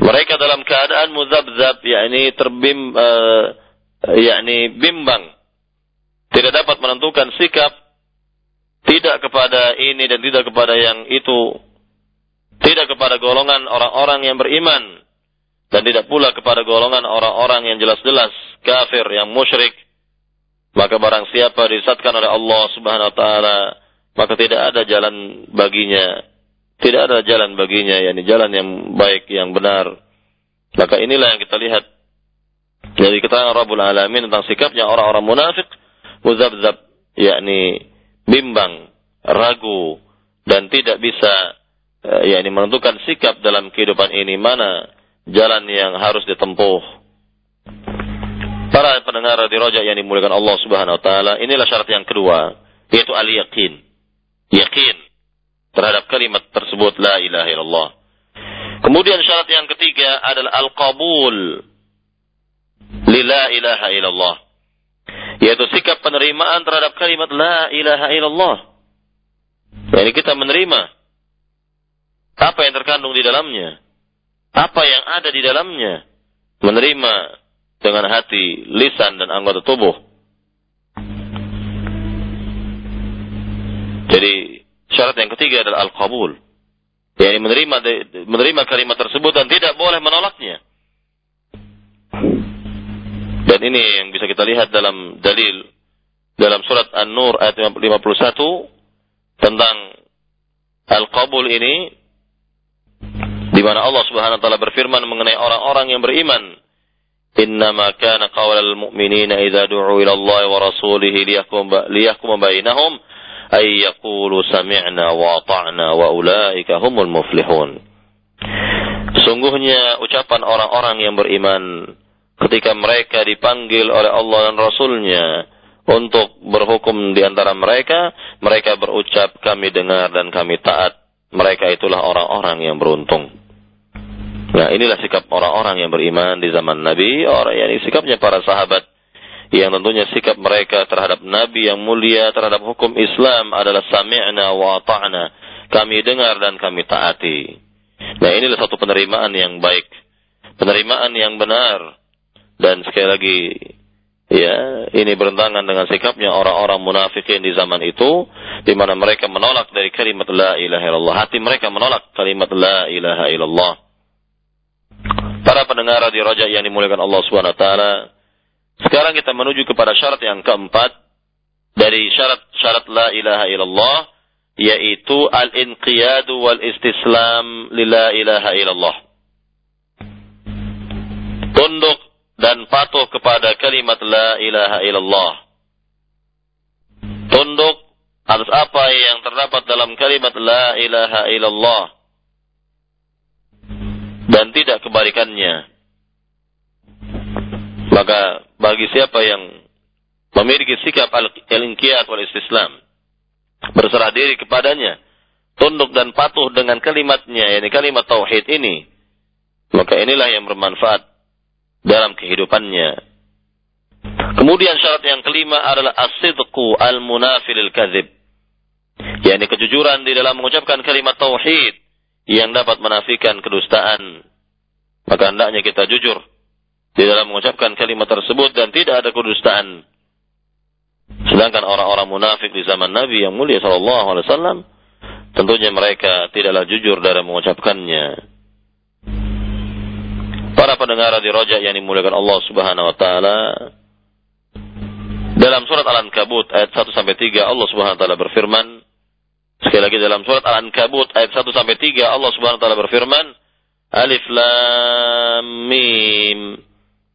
mereka dalam keadaan muzabzab yakni terbim uh, yakni bimbang. Tidak dapat menentukan sikap tidak kepada ini dan tidak kepada yang itu tidak kepada golongan orang-orang yang beriman dan tidak pula kepada golongan orang-orang yang jelas-jelas kafir yang musyrik. Maka barang siapa disatkan oleh Allah Subhanahu wa taala maka tidak ada jalan baginya tidak ada jalan baginya yakni jalan yang baik yang benar maka inilah yang kita lihat dari keterangan Rabbul Alamin tentang sikapnya orang-orang munafik muzabzab yakni bimbang ragu dan tidak bisa eh, yakni menentukan sikap dalam kehidupan ini mana jalan yang harus ditempuh. Para pendengar di Roja yang dimuliakan Allah Subhanahu wa taala, inilah syarat yang kedua, yaitu al-yaqin. Yakin terhadap kalimat tersebut la ilaha illallah. Kemudian syarat yang ketiga adalah al-qabul lila ilaha illallah. Yaitu sikap penerimaan terhadap kalimat la ilaha illallah. Jadi kita menerima apa yang terkandung di dalamnya. Apa yang ada di dalamnya. Menerima dengan hati, lisan, dan anggota tubuh. Jadi syarat yang ketiga adalah al-qabul. Yani menerima menerima kalimat tersebut dan tidak boleh menolaknya. Dan ini yang bisa kita lihat dalam dalil dalam surat An-Nur ayat 51 tentang al-qabul ini di mana Allah Subhanahu wa taala berfirman mengenai orang-orang yang beriman إنما كان قول المؤمنين إذا دعوا إلى الله ورسوله ليحكم بينهم ay sami'na wa ta'na wa المفلحون. Sungguhnya ucapan orang-orang yang beriman ketika mereka dipanggil oleh Allah dan Rasulnya untuk berhukum di antara mereka, mereka berucap kami dengar dan kami taat. Mereka itulah orang-orang yang beruntung. Nah inilah sikap orang-orang yang beriman di zaman Nabi, orang yang sikapnya para sahabat yang tentunya sikap mereka terhadap Nabi yang mulia terhadap hukum Islam adalah sami'na wa ta'na. Kami dengar dan kami taati. Nah inilah satu penerimaan yang baik. Penerimaan yang benar. Dan sekali lagi, ya ini bertentangan dengan sikapnya orang-orang munafikin di zaman itu. di mana mereka menolak dari kalimat la ilaha illallah. Hati mereka menolak kalimat la ilaha illallah. Para pendengar di Raja yang dimuliakan Allah Subhanahu wa taala. Sekarang kita menuju kepada syarat yang keempat dari syarat-syarat la ilaha illallah yaitu al-inqiyadu wal istislam lila ilaha illallah. Tunduk dan patuh kepada kalimat la ilaha illallah. Tunduk atas apa yang terdapat dalam kalimat la ilaha illallah dan tidak kebalikannya. Maka bagi siapa yang memiliki sikap al-inqiyat wal istislam, berserah diri kepadanya, tunduk dan patuh dengan kalimatnya, yakni kalimat tauhid ini, maka inilah yang bermanfaat dalam kehidupannya. Kemudian syarat yang kelima adalah as-sidqu al-munafilil kadzib. yakni kejujuran di dalam mengucapkan kalimat tauhid yang dapat menafikan kedustaan. Maka hendaknya kita jujur di dalam mengucapkan kalimat tersebut dan tidak ada kedustaan. Sedangkan orang-orang munafik di zaman Nabi yang mulia sallallahu alaihi wasallam tentunya mereka tidaklah jujur dalam mengucapkannya. Para pendengar di Roja yang dimuliakan Allah Subhanahu wa taala dalam surat Al-Ankabut ayat 1 sampai 3 Allah Subhanahu wa taala berfirman Sekali lagi dalam surat Al-Ankabut ayat 1 sampai 3 Allah Subhanahu wa taala berfirman Alif Lam Mim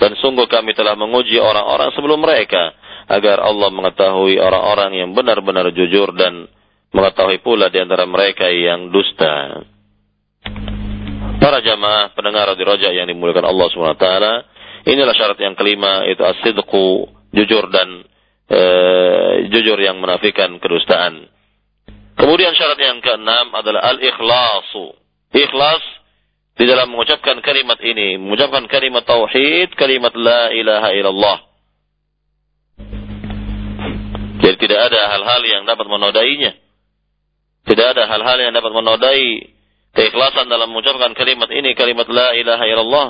dan sungguh kami telah menguji orang-orang sebelum mereka agar Allah mengetahui orang-orang yang benar-benar jujur dan mengetahui pula di antara mereka yang dusta. Para jamaah pendengar di Roja yang dimuliakan Allah SWT, inilah syarat yang kelima, itu asidku, jujur dan e, jujur yang menafikan kedustaan. Kemudian syarat yang keenam adalah al-ikhlasu. Ikhlas di dalam mengucapkan kalimat ini, mengucapkan kalimat tauhid, kalimat la ilaha illallah. Jadi tidak ada hal-hal yang dapat menodainya. Tidak ada hal-hal yang dapat menodai keikhlasan dalam mengucapkan kalimat ini, kalimat la ilaha illallah.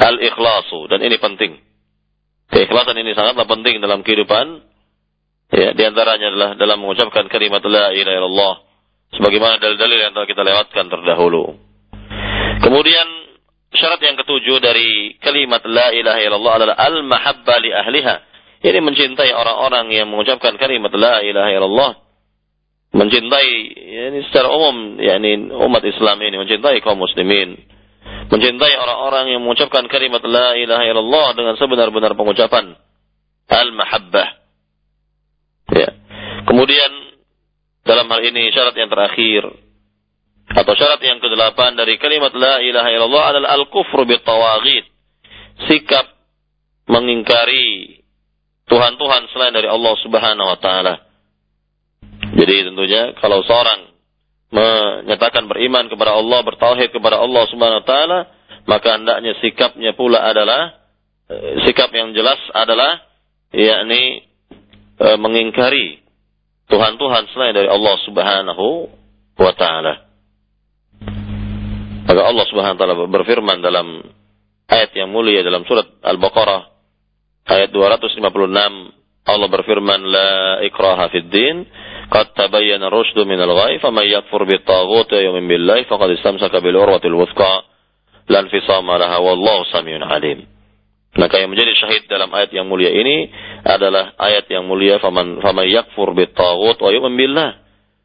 Al-ikhlasu. Dan ini penting. Keikhlasan ini sangatlah penting dalam kehidupan Ya, di antaranya adalah dalam mengucapkan kalimat la ilaha illallah sebagaimana dalil-dalil yang telah kita lewatkan terdahulu. Kemudian syarat yang ketujuh dari kalimat la ilaha illallah adalah al-mahabba li ahliha. Ini mencintai orang-orang yang mengucapkan kalimat la ilaha illallah. mencintai ini secara umum yakni umat Islam ini mencintai kaum muslimin mencintai orang-orang yang mengucapkan kalimat la ilaha illallah dengan sebenar-benar pengucapan al-mahabbah ya kemudian dalam hal ini syarat yang terakhir atau syarat yang kedelapan dari kalimat la ilaha illallah adalah al-kufru bitawaghid sikap mengingkari Tuhan-Tuhan selain dari Allah Subhanahu wa taala. Jadi tentunya kalau seorang menyatakan beriman kepada Allah, bertauhid kepada Allah Subhanahu wa taala, maka hendaknya sikapnya pula adalah eh, sikap yang jelas adalah yakni e, mengingkari Tuhan-Tuhan selain dari Allah subhanahu wa ta'ala. Maka Allah subhanahu wa ta'ala berfirman dalam ayat yang mulia dalam surat Al-Baqarah ayat 256 Allah berfirman la ikraha fid din qad tabayyana rusydu minal ghay faman yakfur bit taghut wa billahi faqad istamsaka bil urwatil wuthqa lan fisama laha wallahu samiun alim maka yang menjadi syahid dalam ayat yang mulia ini adalah ayat yang mulia faman faman yakfur bitaghut wa yu'min billah.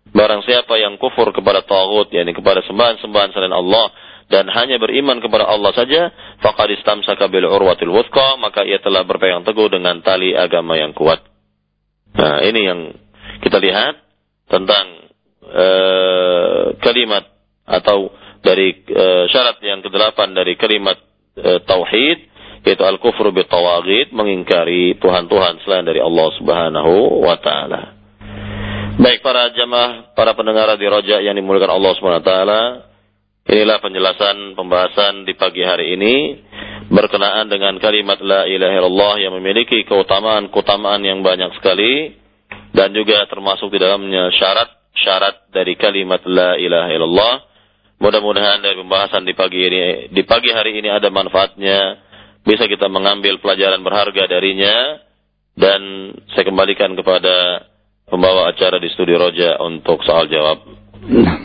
Barang siapa yang kufur kepada taghut yakni kepada sembahan-sembahan selain Allah dan hanya beriman kepada Allah saja, faqad istamsaka bil urwatil wuthqa, maka ia telah berpegang teguh dengan tali agama yang kuat. Nah, ini yang kita lihat tentang uh, kalimat atau dari uh, syarat yang kedelapan dari kalimat uh, tauhid yaitu al-kufru bi tawaghid mengingkari tuhan-tuhan selain dari Allah Subhanahu wa taala. Baik para jamaah, para pendengar di Roja yang dimuliakan Allah Subhanahu wa taala, inilah penjelasan pembahasan di pagi hari ini berkenaan dengan kalimat la ilaha illallah yang memiliki keutamaan-keutamaan yang banyak sekali dan juga termasuk di dalamnya syarat-syarat dari kalimat la ilaha illallah. Mudah-mudahan dari pembahasan di pagi ini di pagi hari ini ada manfaatnya, bisa kita mengambil pelajaran berharga darinya dan saya kembalikan kepada pembawa acara di studio Roja untuk soal jawab. Nah,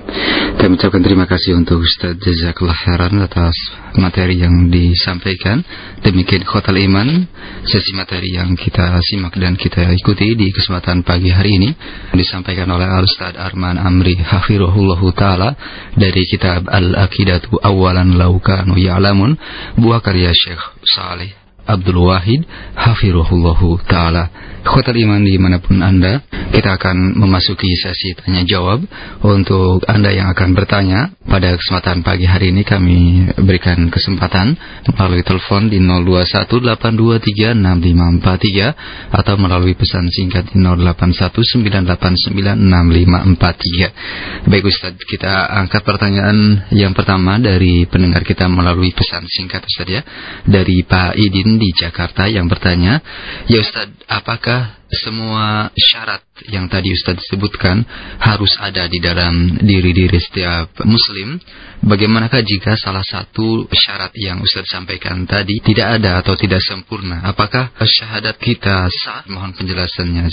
kami ucapkan terima kasih untuk Ustaz Jazakallah Khairan atas materi yang disampaikan. Demikian Khotal Iman, sesi materi yang kita simak dan kita ikuti di kesempatan pagi hari ini. Disampaikan oleh Al-Ustaz Arman Amri Hafirullah Ta'ala dari kitab Al-Aqidatu Awalan Laukanu Ya'lamun, buah karya Syekh Saleh Abdul Wahid Hafirullahu Ta'ala Khotel iman di mana pun Anda Kita akan memasuki sesi tanya jawab Untuk Anda yang akan bertanya Pada kesempatan pagi hari ini kami berikan kesempatan Melalui telepon di 0218236543 Atau melalui pesan singkat di 0819896543 Baik Ustaz, kita angkat pertanyaan yang pertama Dari pendengar kita melalui pesan singkat Ustaz ya. Dari Pak Idin di Jakarta yang bertanya, "Ya Ustaz, apakah semua syarat yang tadi Ustaz sebutkan harus ada di dalam diri-diri setiap muslim? Bagaimanakah jika salah satu syarat yang Ustaz sampaikan tadi tidak ada atau tidak sempurna? Apakah syahadat kita sah? Mohon penjelasannya.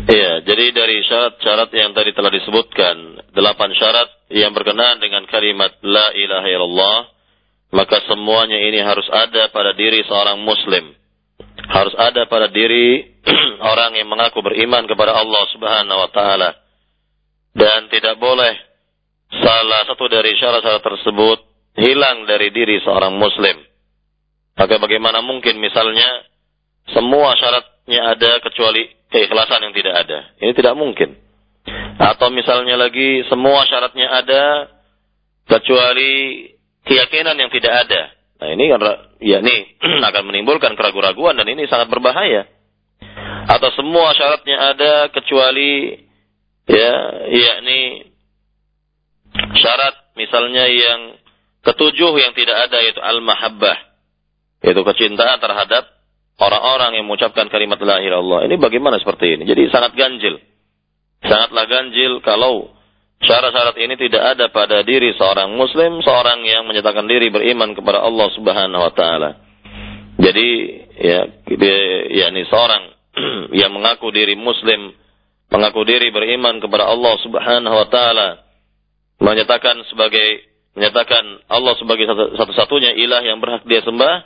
Iya, jadi dari syarat-syarat yang tadi telah disebutkan, delapan syarat yang berkenaan dengan kalimat La ilaha illallah, maka semuanya ini harus ada pada diri seorang muslim. Harus ada pada diri <clears throat> orang yang mengaku beriman kepada Allah Subhanahu wa taala. Dan tidak boleh salah satu dari syarat-syarat tersebut hilang dari diri seorang muslim. Maka bagaimana mungkin misalnya semua syaratnya ada kecuali keikhlasan yang tidak ada. Ini tidak mungkin. Atau misalnya lagi semua syaratnya ada kecuali keyakinan yang tidak ada. Nah ini kan ya ini <clears throat> akan menimbulkan keraguan-raguan dan ini sangat berbahaya. Atau semua syaratnya ada kecuali ya yakni syarat misalnya yang ketujuh yang tidak ada yaitu al-mahabbah yaitu kecintaan terhadap orang-orang yang mengucapkan kalimat la ilaha illallah. Ini bagaimana seperti ini? Jadi sangat ganjil. Sangatlah ganjil kalau Syarat-syarat ini tidak ada pada diri seorang muslim, seorang yang menyatakan diri beriman kepada Allah Subhanahu wa taala. Jadi ya dia yakni seorang <clears throat> yang mengaku diri muslim, mengaku diri beriman kepada Allah Subhanahu wa taala, menyatakan sebagai menyatakan Allah sebagai satu-satunya ilah yang berhak dia sembah,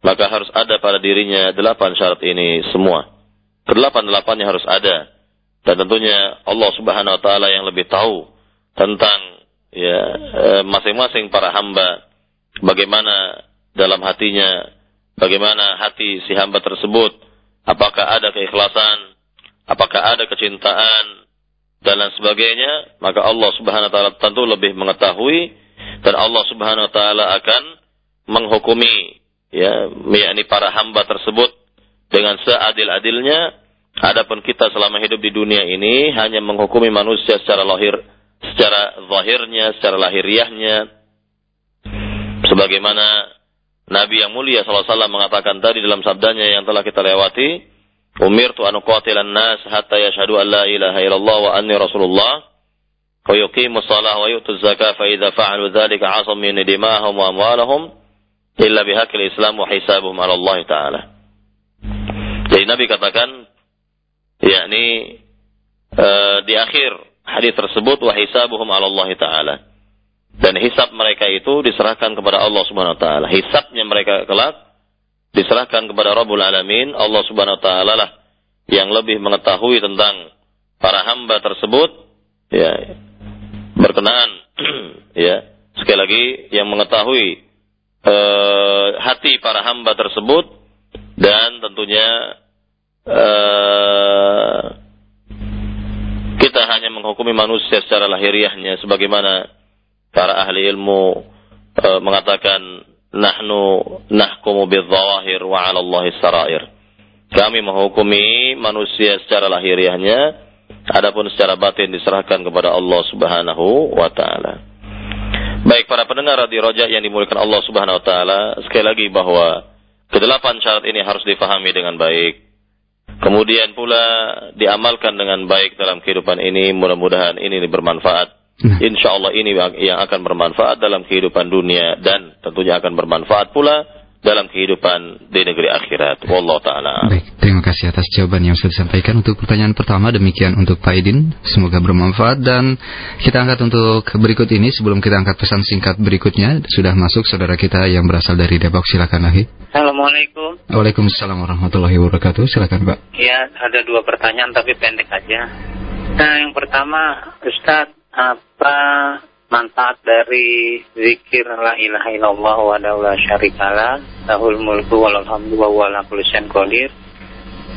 maka harus ada pada dirinya delapan syarat ini semua. Kedelapan-delapannya harus ada dan tentunya Allah Subhanahu wa taala yang lebih tahu tentang ya eh, masing-masing para hamba. Bagaimana dalam hatinya bagaimana hati si hamba tersebut. Apakah ada keikhlasan apakah ada kecintaan dan lain sebagainya. Maka Allah Subhanahu wa taala tentu lebih mengetahui dan Allah Subhanahu wa taala akan menghukumi ya yakni para hamba tersebut dengan seadil-adilnya Adapun kita selama hidup di dunia ini hanya menghukumi manusia secara lahir, secara zahirnya, secara lahiriahnya. Sebagaimana Nabi yang mulia SAW mengatakan tadi dalam sabdanya yang telah kita lewati, Umirtu an uqatilan nas hatta yashhadu an la ilaha illallah wa anni rasulullah wa yuqimu salah wa yu'tu zakah fa idza fa'alu dzalika 'asam min dimahum wa amwalahum illa bihaqqil islam wa hisabuhum 'ala Allah taala. Jadi Nabi katakan yakni uh, di akhir hadis tersebut wa hisabuhum 'ala Allah taala. Dan hisab mereka itu diserahkan kepada Allah Subhanahu wa taala. Hisabnya mereka kelak diserahkan kepada Rabbul Alamin, Allah Subhanahu wa taala lah yang lebih mengetahui tentang para hamba tersebut ya berkenaan <clears throat> ya sekali lagi yang mengetahui uh, hati para hamba tersebut dan tentunya Eh, kita hanya menghukumi manusia secara lahiriahnya sebagaimana para ahli ilmu uh, mengatakan nahnu nahkumu bidzawahir wa 'ala Allah sarair. Kami menghukumi manusia secara lahiriahnya adapun secara batin diserahkan kepada Allah Subhanahu wa taala. Baik para pendengar di Rojak yang dimuliakan Allah Subhanahu wa taala, sekali lagi bahwa kedelapan syarat ini harus difahami dengan baik kemudian pula diamalkan dengan baik dalam kehidupan ini, mudah-mudahan ini bermanfaat. Nah. Insya Allah ini yang akan bermanfaat dalam kehidupan dunia dan tentunya akan bermanfaat pula dalam kehidupan di negeri akhirat. Wallahu taala. Baik, terima kasih atas jawaban yang sudah disampaikan untuk pertanyaan pertama. Demikian untuk Pak Idin, semoga bermanfaat dan kita angkat untuk berikut ini sebelum kita angkat pesan singkat berikutnya sudah masuk saudara kita yang berasal dari Depok. Silakan lagi. Assalamualaikum. Waalaikumsalam warahmatullahi wabarakatuh. Silakan, Pak. Ya, ada dua pertanyaan tapi pendek aja. Nah, yang pertama, Ustadz, apa manfaat dari zikir la ilaha illallah wa la syarikalah lahul mulku walhamdu wa wala qadir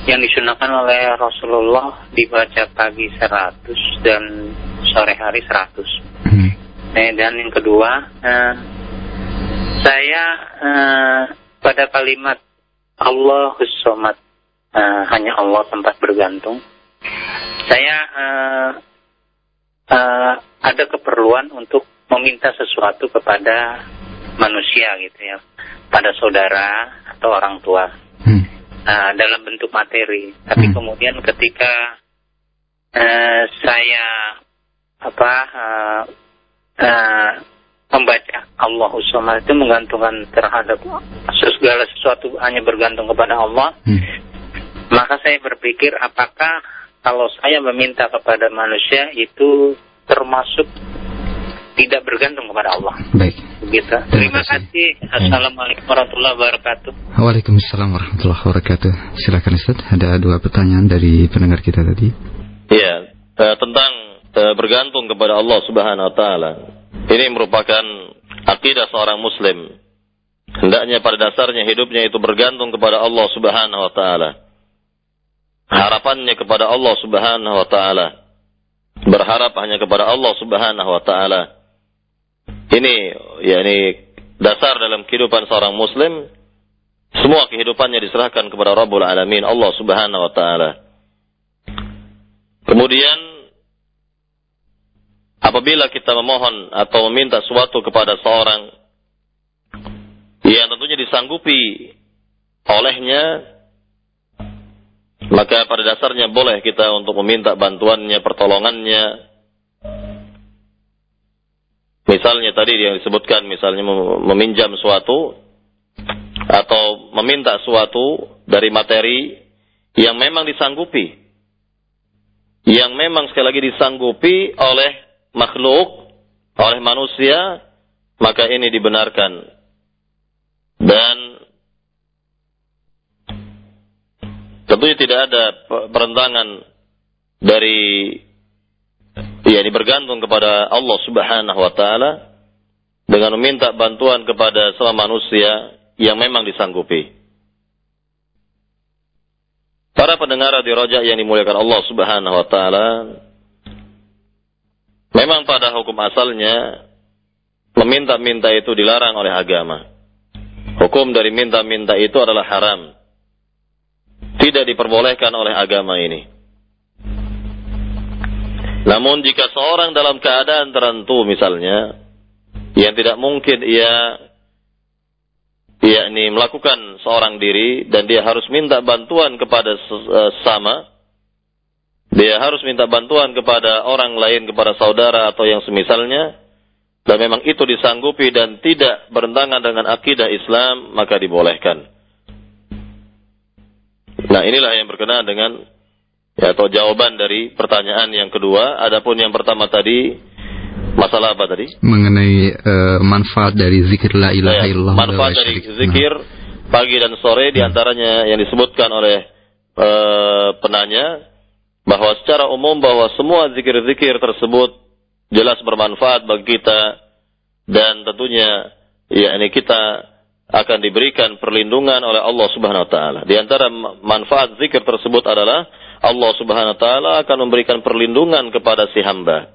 yang disunahkan oleh Rasulullah dibaca pagi 100 dan sore hari 100 hmm. nah, dan yang kedua eh, saya eh, pada kalimat Allah somad eh, hanya Allah tempat bergantung saya eh, uh, ada keperluan untuk meminta sesuatu kepada manusia gitu ya, pada saudara atau orang tua hmm. uh, dalam bentuk materi. Tapi hmm. kemudian ketika uh, saya apa uh, uh, membaca Allah Usama itu menggantungkan terhadap segala sesuatu hanya bergantung kepada Allah, hmm. maka saya berpikir apakah kalau saya meminta kepada manusia itu termasuk tidak bergantung kepada Allah. Baik. Begitu. Terima, Terima kasih. kasih. Assalamualaikum warahmatullahi wabarakatuh. Waalaikumsalam warahmatullahi wabarakatuh. Silakan Ustaz, ada dua pertanyaan dari pendengar kita tadi. Iya, uh, tentang uh, bergantung kepada Allah Subhanahu wa taala. Ini merupakan akidah seorang muslim. Hendaknya pada dasarnya hidupnya itu bergantung kepada Allah Subhanahu wa taala harapannya kepada Allah Subhanahu wa taala. Berharap hanya kepada Allah Subhanahu wa taala. Ini yakni dasar dalam kehidupan seorang muslim. Semua kehidupannya diserahkan kepada Rabbul Alamin Allah Subhanahu wa taala. Kemudian apabila kita memohon atau meminta sesuatu kepada seorang yang tentunya disanggupi olehnya maka pada dasarnya boleh kita untuk meminta bantuannya, pertolongannya. Misalnya tadi yang disebutkan, misalnya meminjam suatu atau meminta suatu dari materi yang memang disanggupi. Yang memang sekali lagi disanggupi oleh makhluk, oleh manusia, maka ini dibenarkan. Dan Tentunya tidak ada perentangan dari yakni bergantung kepada Allah Subhanahu wa taala dengan meminta bantuan kepada selama manusia yang memang disanggupi. Para pendengar di rojak yang dimuliakan Allah Subhanahu wa taala, memang pada hukum asalnya meminta-minta itu dilarang oleh agama. Hukum dari minta-minta itu adalah haram. Tidak diperbolehkan oleh agama ini. Namun jika seorang dalam keadaan tertentu misalnya yang tidak mungkin ia yakni melakukan seorang diri dan dia harus minta bantuan kepada sesama dia harus minta bantuan kepada orang lain kepada saudara atau yang semisalnya dan memang itu disanggupi dan tidak bertentangan dengan akidah Islam, maka dibolehkan. Nah, inilah yang berkenaan dengan ya, atau jawaban dari pertanyaan yang kedua. Adapun yang pertama tadi masalah apa tadi? Mengenai uh, manfaat dari zikir la ilaha ya, illallah. Manfaat dari zikir nah. pagi dan sore di antaranya yang disebutkan oleh uh, penanya bahwa secara umum bahwa semua zikir-zikir tersebut jelas bermanfaat bagi kita dan tentunya ya ini kita akan diberikan perlindungan oleh Allah Subhanahu wa taala. Di antara manfaat zikir tersebut adalah Allah Subhanahu wa taala akan memberikan perlindungan kepada si hamba.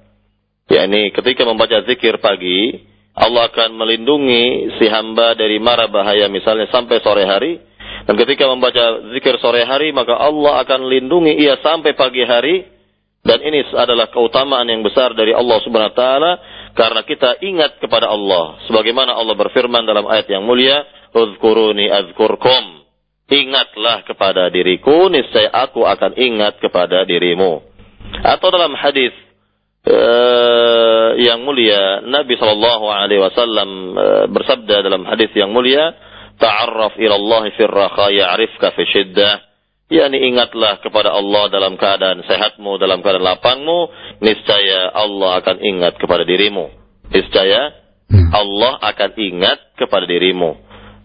Ya ini ketika membaca zikir pagi, Allah akan melindungi si hamba dari mara bahaya misalnya sampai sore hari. Dan ketika membaca zikir sore hari, maka Allah akan lindungi ia sampai pagi hari dan ini adalah keutamaan yang besar dari Allah Subhanahu wa taala karena kita ingat kepada Allah sebagaimana Allah berfirman dalam ayat yang mulia, "Udzkuruni adzkurkum." Ingatlah kepada diriku, niscaya aku akan ingat kepada dirimu. Atau dalam hadis uh, yang mulia, Nabi Shallallahu alaihi wasallam uh, bersabda dalam hadis yang mulia, "Ta'arraf ila Allah fi ar-raha ya'rifka fi shiddah." yakni ingatlah kepada Allah dalam keadaan sehatmu, dalam keadaan lapangmu, niscaya Allah akan ingat kepada dirimu. Niscaya hmm. Allah akan ingat kepada dirimu.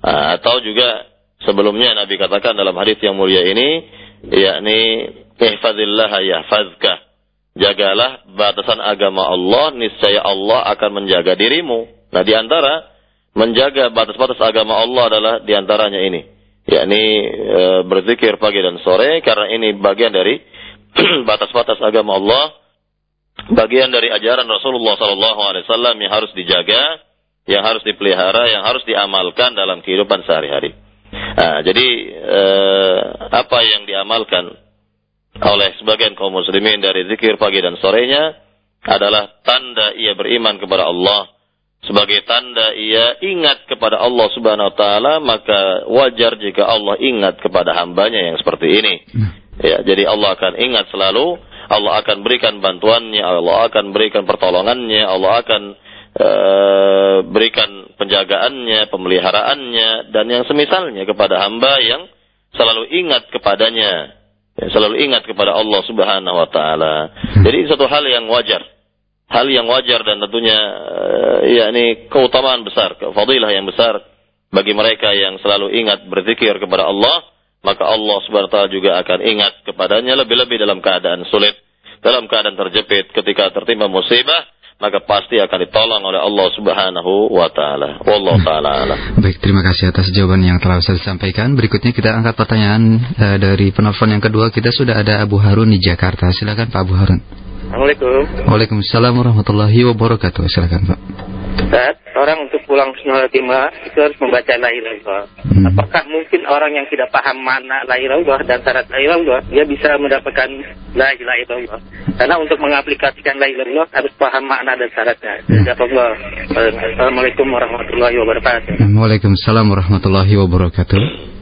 Nah, atau juga sebelumnya Nabi katakan dalam hadis yang mulia ini, yakni ihfazillah yahfazka. Jagalah batasan agama Allah, niscaya Allah akan menjaga dirimu. Nah, di antara menjaga batas-batas agama Allah adalah di antaranya ini. Yakni e, berzikir pagi dan sore karena ini bagian dari <clears throat> batas-batas agama Allah, bagian dari ajaran Rasulullah wasallam yang harus dijaga, yang harus dipelihara, yang harus diamalkan dalam kehidupan sehari-hari. Nah, jadi e, apa yang diamalkan oleh sebagian kaum muslimin dari zikir pagi dan sorenya adalah tanda ia beriman kepada Allah sebagai tanda ia ingat kepada Allah Subhanahu wa taala, maka wajar jika Allah ingat kepada hambanya yang seperti ini. Ya, jadi Allah akan ingat selalu, Allah akan berikan bantuannya, Allah akan berikan pertolongannya, Allah akan uh, berikan penjagaannya, pemeliharaannya dan yang semisalnya kepada hamba yang selalu ingat kepadanya. Ya, selalu ingat kepada Allah Subhanahu wa taala. Jadi satu hal yang wajar hal yang wajar dan tentunya uh, ya ini keutamaan besar, fadilah yang besar bagi mereka yang selalu ingat berzikir kepada Allah, maka Allah Subhanahu wa taala juga akan ingat kepadanya lebih-lebih dalam keadaan sulit, dalam keadaan terjepit ketika tertimpa musibah, maka pasti akan ditolong oleh Allah Subhanahu wa taala. Wallahu taala Baik, terima kasih atas jawaban yang telah saya sampaikan. Berikutnya kita angkat pertanyaan uh, dari penelpon yang kedua. Kita sudah ada Abu Harun di Jakarta. Silakan Pak Abu Harun. Assalamualaikum. Waalaikumsalam warahmatullahi wabarakatuh. Silakan Pak. Ustaz, orang untuk pulang sunnah timah itu harus membaca la ilaha hmm. Apakah mungkin orang yang tidak paham makna la ilaha dan syarat la ilaha dia bisa mendapatkan la ilaha illallah? Karena untuk mengaplikasikan la ilaha harus paham makna dan syaratnya. Hmm. Assalamualaikum warahmatullahi wabarakatuh. Waalaikumsalam warahmatullahi wabarakatuh.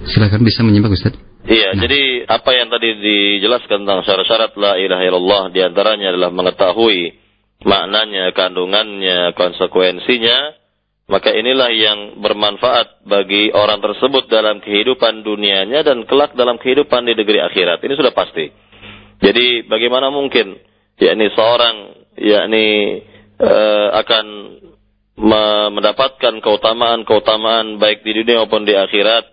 Silakan bisa menyimak Ustaz. Iya, nah. jadi apa yang tadi dijelaskan tentang syarat-syarat la ilaha illallah di antaranya adalah mengetahui maknanya, kandungannya, konsekuensinya, maka inilah yang bermanfaat bagi orang tersebut dalam kehidupan dunianya dan kelak dalam kehidupan di negeri akhirat. Ini sudah pasti. Jadi bagaimana mungkin yakni seorang yakni uh, akan mendapatkan keutamaan-keutamaan baik di dunia maupun di akhirat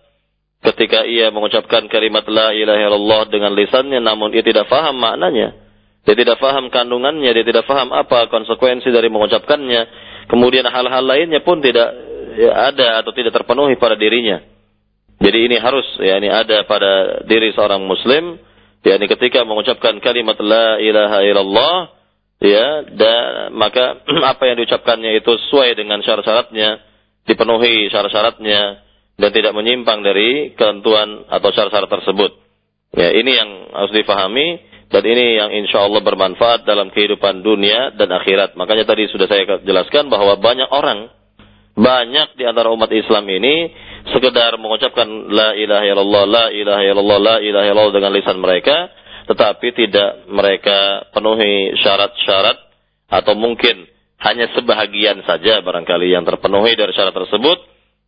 ketika ia mengucapkan kalimat la ilaha illallah dengan lisannya namun ia tidak faham maknanya dia tidak faham kandungannya, dia tidak faham apa konsekuensi dari mengucapkannya. Kemudian hal-hal lainnya pun tidak ya, ada atau tidak terpenuhi pada dirinya. Jadi ini harus ya ini ada pada diri seorang muslim ya ini ketika mengucapkan kalimat la ilaha illallah ya dan maka <clears throat> apa yang diucapkannya itu sesuai dengan syarat-syaratnya, dipenuhi syarat-syaratnya dan tidak menyimpang dari ketentuan atau syarat-syarat tersebut. Ya, ini yang harus difahami dan ini yang insya Allah bermanfaat dalam kehidupan dunia dan akhirat. Makanya tadi sudah saya jelaskan bahwa banyak orang, banyak di antara umat Islam ini sekedar mengucapkan la ilaha illallah, la ilaha illallah, la ilaha illallah dengan lisan mereka, tetapi tidak mereka penuhi syarat-syarat atau mungkin hanya sebahagian saja barangkali yang terpenuhi dari syarat tersebut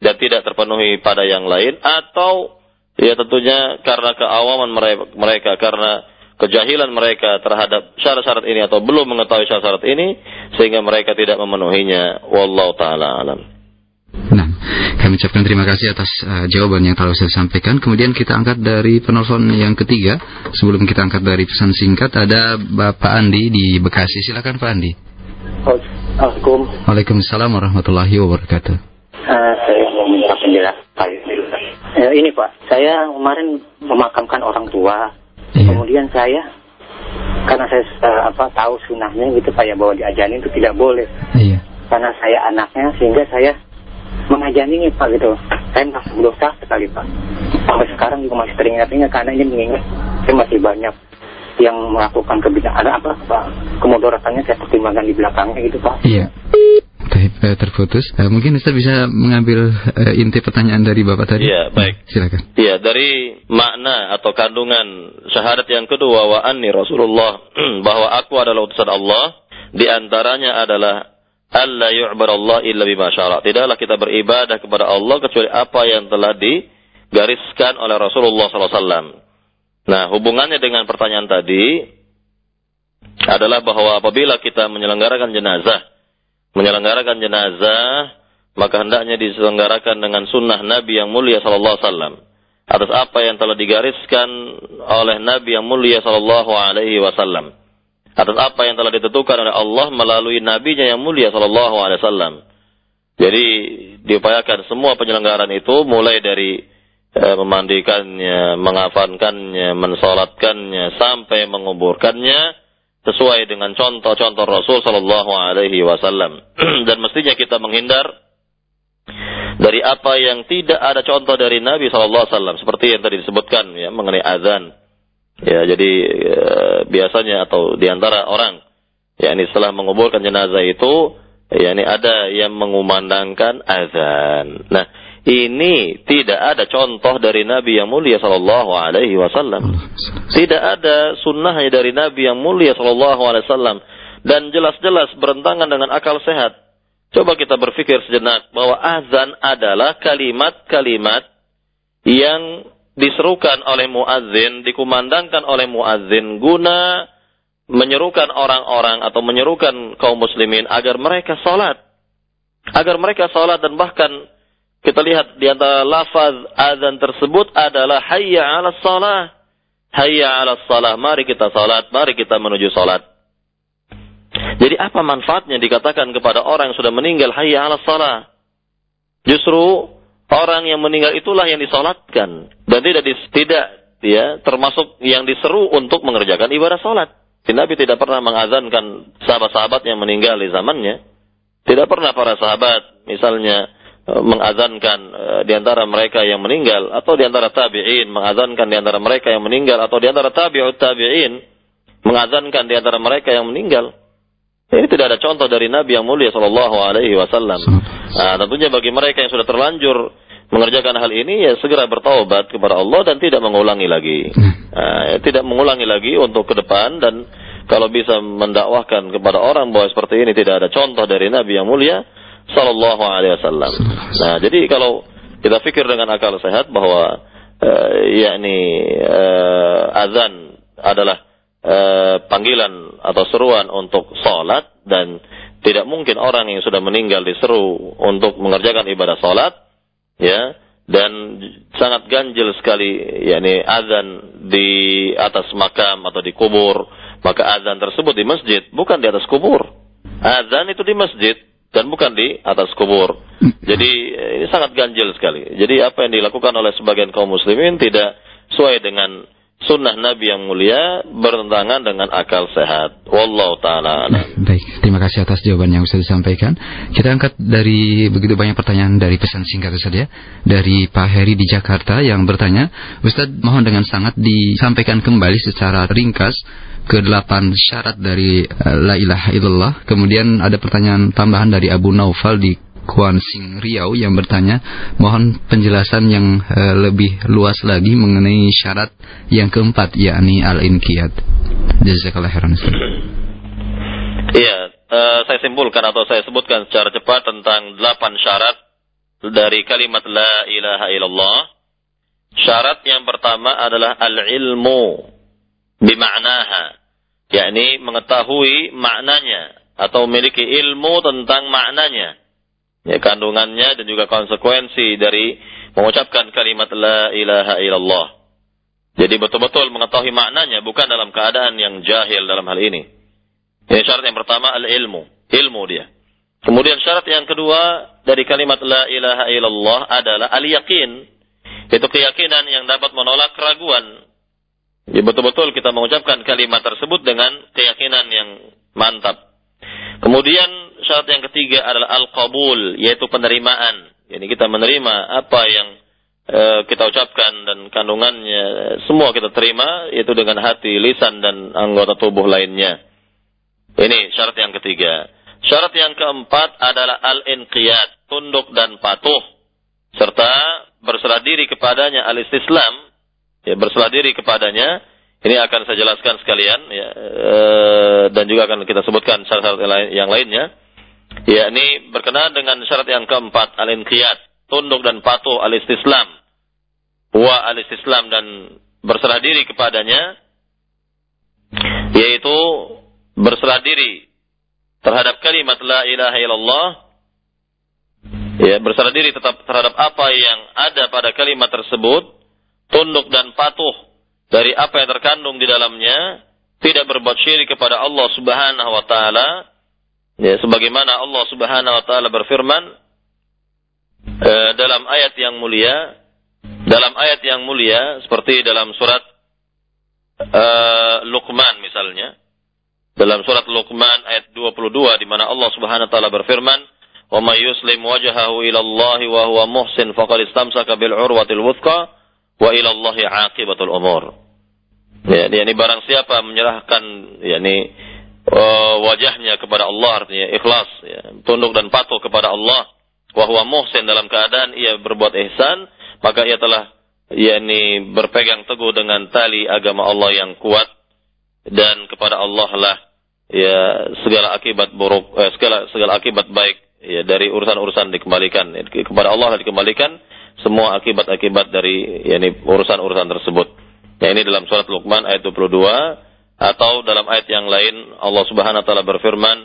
dan tidak terpenuhi pada yang lain atau ya tentunya karena keawaman mereka, mereka karena kejahilan mereka terhadap syarat-syarat ini atau belum mengetahui syarat-syarat ini sehingga mereka tidak memenuhinya wallahu taala alam. Nah, kami ucapkan terima kasih atas uh, jawaban yang telah saya sampaikan. Kemudian kita angkat dari penelpon yang ketiga. Sebelum kita angkat dari pesan singkat, ada Bapak Andi di Bekasi. Silakan Pak Andi. Assalamualaikum. Waalaikumsalam warahmatullahi wabarakatuh. Uh, saya mau minta penjelasan. Uh, ini Pak, saya kemarin memakamkan orang tua. Iya. Kemudian saya karena saya uh, apa tahu sunahnya gitu Pak ya bahwa diajarin itu tidak boleh. Iya. Karena saya anaknya sehingga saya mengajaninya Pak gitu. Saya merasa berdosa sekali Pak. Sampai sekarang juga masih teringat-ingat karena ini mengingat saya masih banyak yang melakukan kebijakan apa Pak kemudaratannya saya pertimbangkan di belakangnya gitu Pak. Iya. Eh, terputus. Uh, mungkin Ustaz bisa mengambil uh, inti pertanyaan dari Bapak tadi. Iya, baik. Silakan. Iya, dari makna atau kandungan syahadat yang kedua wa anni Rasulullah <clears throat> bahwa aku adalah utusan Allah, di antaranya adalah alla yu'barallah illa bima syara. Tidaklah kita beribadah kepada Allah kecuali apa yang telah digariskan oleh Rasulullah SAW. Nah, hubungannya dengan pertanyaan tadi adalah bahwa apabila kita menyelenggarakan jenazah, menyelenggarakan jenazah, maka hendaknya diselenggarakan dengan sunnah Nabi yang mulia Sallallahu Alaihi Wasallam atas apa yang telah digariskan oleh Nabi yang mulia Sallallahu Alaihi Wasallam atas apa yang telah ditentukan oleh Allah melalui nabinya yang mulia sallallahu alaihi wasallam. Jadi diupayakan semua penyelenggaraan itu mulai dari eh, memandikannya, mengafankannya, mensolatkannya sampai menguburkannya sesuai dengan contoh-contoh Rasul sallallahu alaihi wasallam. <clears throat> Dan mestinya kita menghindar dari apa yang tidak ada contoh dari Nabi sallallahu alaihi wasallam seperti yang tadi disebutkan ya mengenai azan Ya, jadi ya, biasanya atau di antara orang, ya ini setelah menguburkan jenazah itu, ya ini ada yang mengumandangkan azan. Nah, ini tidak ada contoh dari Nabi yang mulia Shallallahu Alaihi Wasallam. Tidak ada sunnahnya dari Nabi yang mulia Shallallahu Alaihi Wasallam dan jelas-jelas bertentangan dengan akal sehat. Coba kita berpikir sejenak bahwa azan adalah kalimat-kalimat yang diserukan oleh muadzin, dikumandangkan oleh muadzin guna menyerukan orang-orang atau menyerukan kaum muslimin agar mereka salat. Agar mereka salat dan bahkan kita lihat di antara lafaz azan tersebut adalah hayya 'ala salah. Hayya 'ala salah, mari kita salat, mari kita menuju salat. Jadi apa manfaatnya dikatakan kepada orang yang sudah meninggal hayya 'ala salah? Justru orang yang meninggal itulah yang disolatkan dan tidak tidak ya termasuk yang diseru untuk mengerjakan ibadah solat. Nabi tidak pernah mengazankan sahabat-sahabat yang meninggal di zamannya. Tidak pernah para sahabat misalnya mengazankan e, di antara mereka yang meninggal atau di antara tabi'in mengazankan di antara mereka yang meninggal atau di antara tabi'ut tabi'in mengazankan di antara mereka yang meninggal. Ini tidak ada contoh dari Nabi yang mulia Shallallahu Alaihi Wasallam. Nah, tentunya bagi mereka yang sudah terlanjur mengerjakan hal ini ya segera bertaubat kepada Allah dan tidak mengulangi lagi. Nah, ya, tidak mengulangi lagi untuk ke depan dan kalau bisa mendakwahkan kepada orang bahwa seperti ini tidak ada contoh dari Nabi yang mulia Sallallahu Alaihi Wasallam. Nah, jadi kalau kita pikir dengan akal sehat bahwa uh, yakni uh, azan adalah uh, panggilan atau seruan untuk sholat dan tidak mungkin orang yang sudah meninggal diseru untuk mengerjakan ibadah sholat ya dan sangat ganjil sekali yakni azan di atas makam atau di kubur maka azan tersebut di masjid, bukan di atas kubur. Azan itu di masjid dan bukan di atas kubur. Jadi ini sangat ganjil sekali. Jadi apa yang dilakukan oleh sebagian kaum muslimin tidak sesuai dengan sunnah Nabi yang mulia bertentangan dengan akal sehat. Wallahu taala. Baik, terima kasih atas jawaban yang sudah disampaikan. Kita angkat dari begitu banyak pertanyaan dari pesan singkat saja dari Pak Heri di Jakarta yang bertanya, Ustadz mohon dengan sangat disampaikan kembali secara ringkas ke delapan syarat dari uh, la ilaha illallah. Kemudian ada pertanyaan tambahan dari Abu Naufal di Kuan Sing Riau yang bertanya, mohon penjelasan yang uh, lebih luas lagi mengenai syarat yang keempat yakni al-inqiyad. Jazakallah khairan. Iya, uh, saya simpulkan atau saya sebutkan secara cepat tentang delapan syarat dari kalimat la ilaha illallah. Syarat yang pertama adalah al-ilmu bima'naha, yakni mengetahui maknanya atau memiliki ilmu tentang maknanya ya, kandungannya dan juga konsekuensi dari mengucapkan kalimat la ilaha illallah. Jadi betul-betul mengetahui maknanya bukan dalam keadaan yang jahil dalam hal ini. Ini syarat yang pertama al-ilmu, ilmu dia. Kemudian syarat yang kedua dari kalimat la ilaha illallah adalah al-yakin. Itu keyakinan yang dapat menolak keraguan. Ya betul-betul kita mengucapkan kalimat tersebut dengan keyakinan yang mantap. Kemudian syarat yang ketiga adalah al-qabul, yaitu penerimaan. Jadi kita menerima apa yang e, kita ucapkan dan kandungannya semua kita terima yaitu dengan hati, lisan dan anggota tubuh lainnya. Ini syarat yang ketiga. Syarat yang keempat adalah al-inqiyad, tunduk dan patuh serta berserah diri kepadanya al-istislam, ya berserah diri kepadanya ini akan saya jelaskan sekalian ya, e, dan juga akan kita sebutkan syarat-syarat yang lainnya. Ya, ini berkenaan dengan syarat yang keempat, al-inqiyad, tunduk dan patuh al-istislam. Wa al-istislam dan berserah diri kepadanya yaitu berserah diri terhadap kalimat la ilaha illallah ya berserah diri tetap terhadap apa yang ada pada kalimat tersebut tunduk dan patuh dari apa yang terkandung di dalamnya, tidak berbuat syirik kepada Allah Subhanahu wa taala. Ya, sebagaimana Allah Subhanahu wa taala berfirman eh, dalam ayat yang mulia, dalam ayat yang mulia seperti dalam surat eh, Luqman misalnya. Dalam surat Luqman ayat 22 di mana Allah Subhanahu wa taala berfirman, "Wa may yuslim wajhahu ila Allah wa huwa muhsin faqad istamsaka bil urwatil wuthqa wa ila Allah aqibatul umur." Ya, ini barang siapa menyerahkan yakni wajahnya kepada Allah artinya ikhlas, ya, tunduk dan patuh kepada Allah, wa huwa muhsin dalam keadaan ia berbuat ihsan, maka ia telah yakni berpegang teguh dengan tali agama Allah yang kuat. Dan kepada Allah lah ya segala akibat buruk eh, segala segala akibat baik ya dari urusan-urusan dikembalikan kepada Allah dikembalikan semua akibat-akibat dari yakni urusan-urusan tersebut. Ya ini dalam surat Luqman ayat 22 atau dalam ayat yang lain Allah Subhanahu wa taala berfirman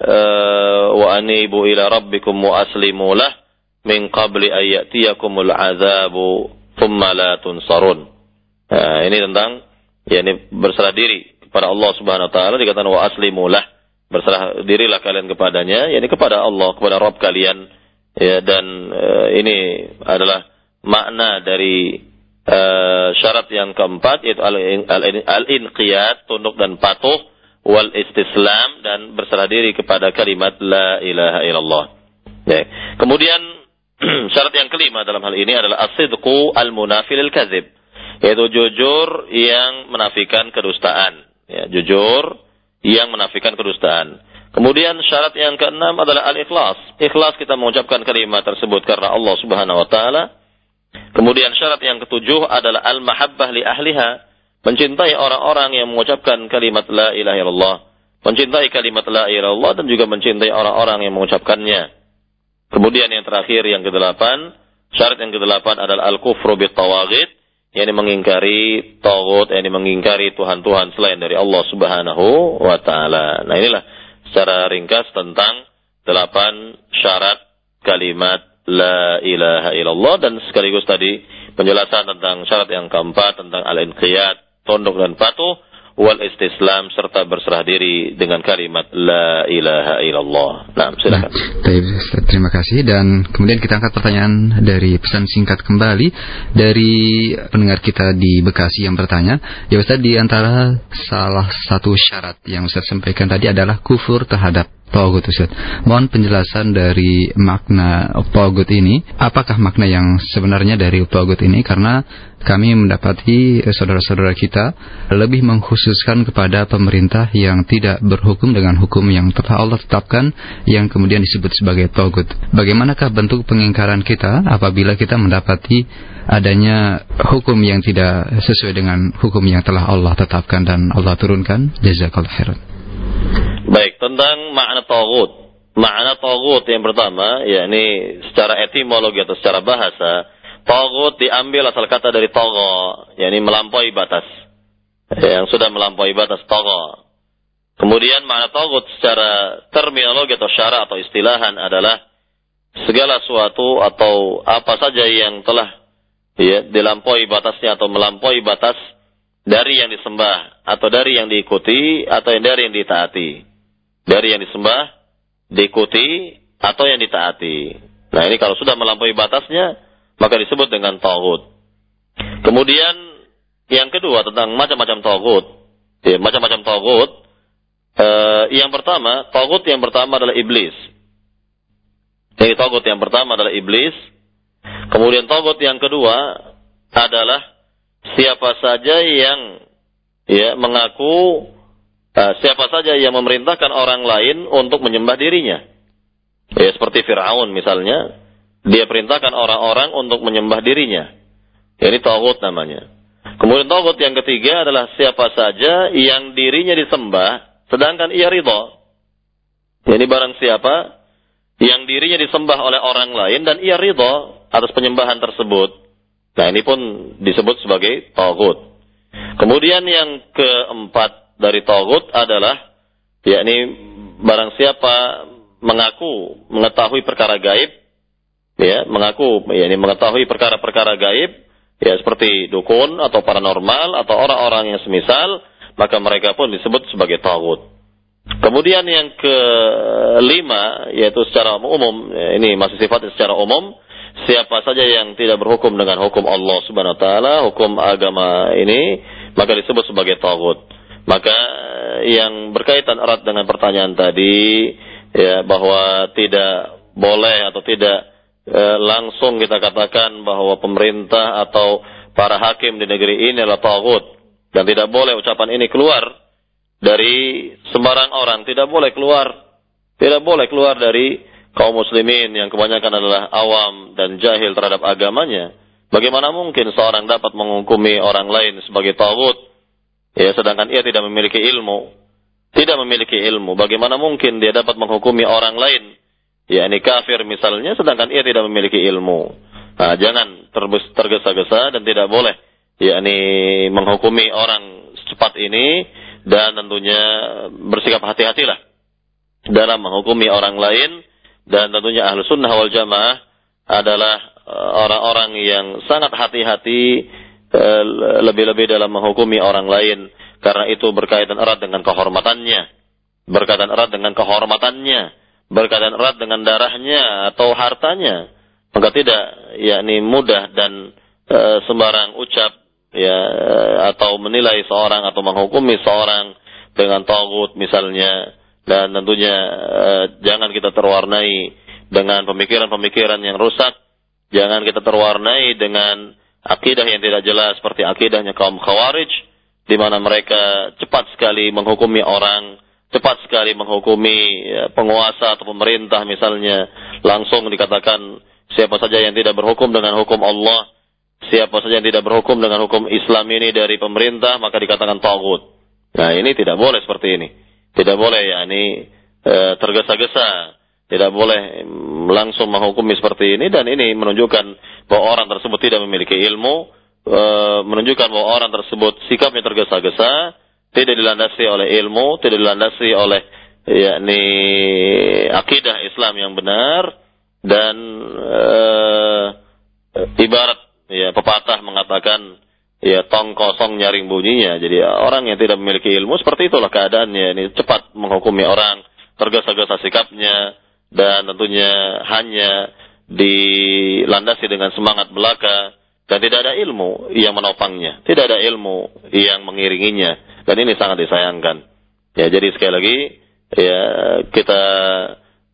eh, wa anibu ila rabbikum wa aslimu lah min qabli ayyatiyakumul azabu thumma la tunsarun. Nah, ini tentang ya ini berserah diri kepada Allah Subhanahu wa taala dikatakan wa aslimu lah berserah dirilah kalian kepadanya yakni kepada Allah kepada Rabb kalian ya dan uh, ini adalah makna dari Uh, syarat yang keempat yaitu al-inqiyad, tunduk dan patuh, wal istislam dan berserah diri kepada kalimat la ilaha illallah. Ya. Kemudian <clears throat> syarat yang kelima dalam hal ini adalah as-sidqu al-munafil al-kadzib, yaitu jujur yang menafikan kedustaan. Ya, jujur yang menafikan kedustaan. Kemudian syarat yang keenam adalah al-ikhlas. Ikhlas kita mengucapkan kalimat tersebut karena Allah Subhanahu wa taala Kemudian syarat yang ketujuh adalah al-mahabbah li ahliha, mencintai orang-orang yang mengucapkan kalimat la ilaha illallah, mencintai kalimat la ilaha illallah dan juga mencintai orang-orang yang mengucapkannya. Kemudian yang terakhir yang kedelapan, syarat yang kedelapan adalah al-kufru bit tawagid, yakni mengingkari tagut, yakni mengingkari tuhan-tuhan selain dari Allah Subhanahu wa taala. Nah, inilah secara ringkas tentang delapan syarat kalimat la ilaha illallah dan sekaligus tadi penjelasan tentang syarat yang keempat tentang al-inqiyad, tunduk dan patuh, wal istislam serta berserah diri dengan kalimat la ilaha illallah. Nah, silakan. Nah, terima kasih dan kemudian kita angkat pertanyaan dari pesan singkat kembali dari pendengar kita di Bekasi yang bertanya, ya Ustaz di antara salah satu syarat yang Ustaz sampaikan tadi adalah kufur terhadap Togut Ustaz. Mohon penjelasan dari makna Togut ini. Apakah makna yang sebenarnya dari Togut ini? Karena kami mendapati saudara-saudara kita lebih mengkhususkan kepada pemerintah yang tidak berhukum dengan hukum yang telah Allah tetapkan yang kemudian disebut sebagai Togut. Bagaimanakah bentuk pengingkaran kita apabila kita mendapati adanya hukum yang tidak sesuai dengan hukum yang telah Allah tetapkan dan Allah turunkan? Jazakallah khairan. Baik, tentang makna tagut. Makna tagut yang pertama, yakni secara etimologi atau secara bahasa, tagut diambil asal kata dari togo, yakni melampaui batas. Yang sudah melampaui batas togo. Kemudian makna tagut secara terminologi atau syara atau istilahan adalah segala sesuatu atau apa saja yang telah ya, dilampaui batasnya atau melampaui batas dari yang disembah atau dari yang diikuti atau yang dari yang ditaati dari yang disembah, diikuti, atau yang ditaati. Nah ini kalau sudah melampaui batasnya, maka disebut dengan tauhid. Kemudian yang kedua tentang macam-macam tauhid. Ya, macam-macam tauhid. Eh, yang pertama, tauhid yang pertama adalah iblis. Jadi tauhid yang pertama adalah iblis. Kemudian tauhid yang kedua adalah siapa saja yang ya mengaku uh, siapa saja yang memerintahkan orang lain untuk menyembah dirinya. Ya, seperti Fir'aun misalnya, dia perintahkan orang-orang untuk menyembah dirinya. Ya, ini tauhid namanya. Kemudian tauhid yang ketiga adalah siapa saja yang dirinya disembah, sedangkan ia ridho. Ini barang siapa yang dirinya disembah oleh orang lain dan ia ridho atas penyembahan tersebut. Nah ini pun disebut sebagai tauhid. Kemudian yang keempat dari Tauhud adalah yakni barang siapa mengaku mengetahui perkara gaib ya mengaku yakni mengetahui perkara-perkara gaib ya seperti dukun atau paranormal atau orang-orang yang semisal maka mereka pun disebut sebagai tauhid. Kemudian yang kelima yaitu secara umum ya, ini masih sifatnya secara umum siapa saja yang tidak berhukum dengan hukum Allah Subhanahu wa taala, hukum agama ini maka disebut sebagai tauhid. Maka yang berkaitan erat dengan pertanyaan tadi ya bahwa tidak boleh atau tidak e, langsung kita katakan bahwa pemerintah atau para hakim di negeri ini adalah tagut dan tidak boleh ucapan ini keluar dari sembarang orang, tidak boleh keluar, tidak boleh keluar dari kaum muslimin yang kebanyakan adalah awam dan jahil terhadap agamanya. Bagaimana mungkin seorang dapat menghukumi orang lain sebagai tagut Ya, sedangkan ia tidak memiliki ilmu. Tidak memiliki ilmu. Bagaimana mungkin dia dapat menghukumi orang lain? Ya, ini kafir misalnya, sedangkan ia tidak memiliki ilmu. Nah, jangan tergesa-gesa dan tidak boleh ya ini menghukumi orang secepat ini dan tentunya bersikap hati-hatilah dalam menghukumi orang lain. Dan tentunya ahlu sunnah wal jamaah adalah eh, orang-orang yang sangat hati-hati Eh, lebih-lebih dalam menghukumi orang lain. Karena itu berkaitan erat dengan kehormatannya. Berkaitan erat dengan kehormatannya berkaitan erat dengan darahnya atau hartanya maka tidak yakni mudah dan e, sembarang ucap ya atau menilai seorang atau menghukumi seorang dengan tagut misalnya. Dan tentunya e, jangan kita terwarnai dengan pemikiran-pemikiran yang rusak. Jangan kita terwarnai dengan akidah yang tidak jelas seperti akidahnya kaum khawarij di mana mereka cepat sekali menghukumi orang, cepat sekali menghukumi ya, penguasa atau pemerintah misalnya, langsung dikatakan siapa saja yang tidak berhukum dengan hukum Allah, siapa saja yang tidak berhukum dengan hukum Islam ini dari pemerintah maka dikatakan tagut. Nah, ini tidak boleh seperti ini. Tidak boleh ya ini e, tergesa-gesa tidak boleh langsung menghukumi seperti ini dan ini menunjukkan bahwa orang tersebut tidak memiliki ilmu, e, menunjukkan bahwa orang tersebut sikapnya tergesa-gesa, tidak dilandasi oleh ilmu, tidak dilandasi oleh yakni akidah Islam yang benar dan e, ibarat ya pepatah mengatakan ya tong kosong nyaring bunyinya. Jadi orang yang tidak memiliki ilmu seperti itulah keadaannya. Ini cepat menghukumi orang, tergesa-gesa sikapnya dan tentunya hanya dilandasi dengan semangat belaka dan tidak ada ilmu yang menopangnya, tidak ada ilmu yang mengiringinya dan ini sangat disayangkan. Ya, jadi sekali lagi ya kita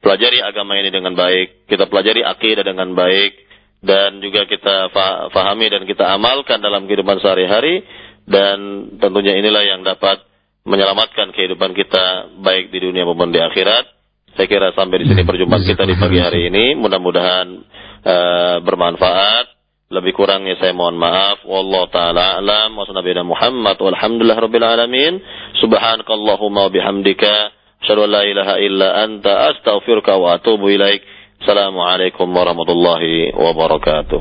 pelajari agama ini dengan baik, kita pelajari akidah dengan baik, dan juga kita fahami dan kita amalkan dalam kehidupan sehari-hari dan tentunya inilah yang dapat menyelamatkan kehidupan kita baik di dunia maupun di akhirat. Saya kira sampai di sini hmm. perjumpaan kita di pagi hari ini mudah-mudahan uh, bermanfaat. Lebih kurangnya saya mohon maaf. Wallahu taala alam wa nabiyana Muhammad walhamdulillah rabbil alamin. Subhanakallahumma wa bihamdika asyhadu an la ilaha illa anta astaghfiruka wa atubu ilaik. Assalamualaikum warahmatullahi wabarakatuh.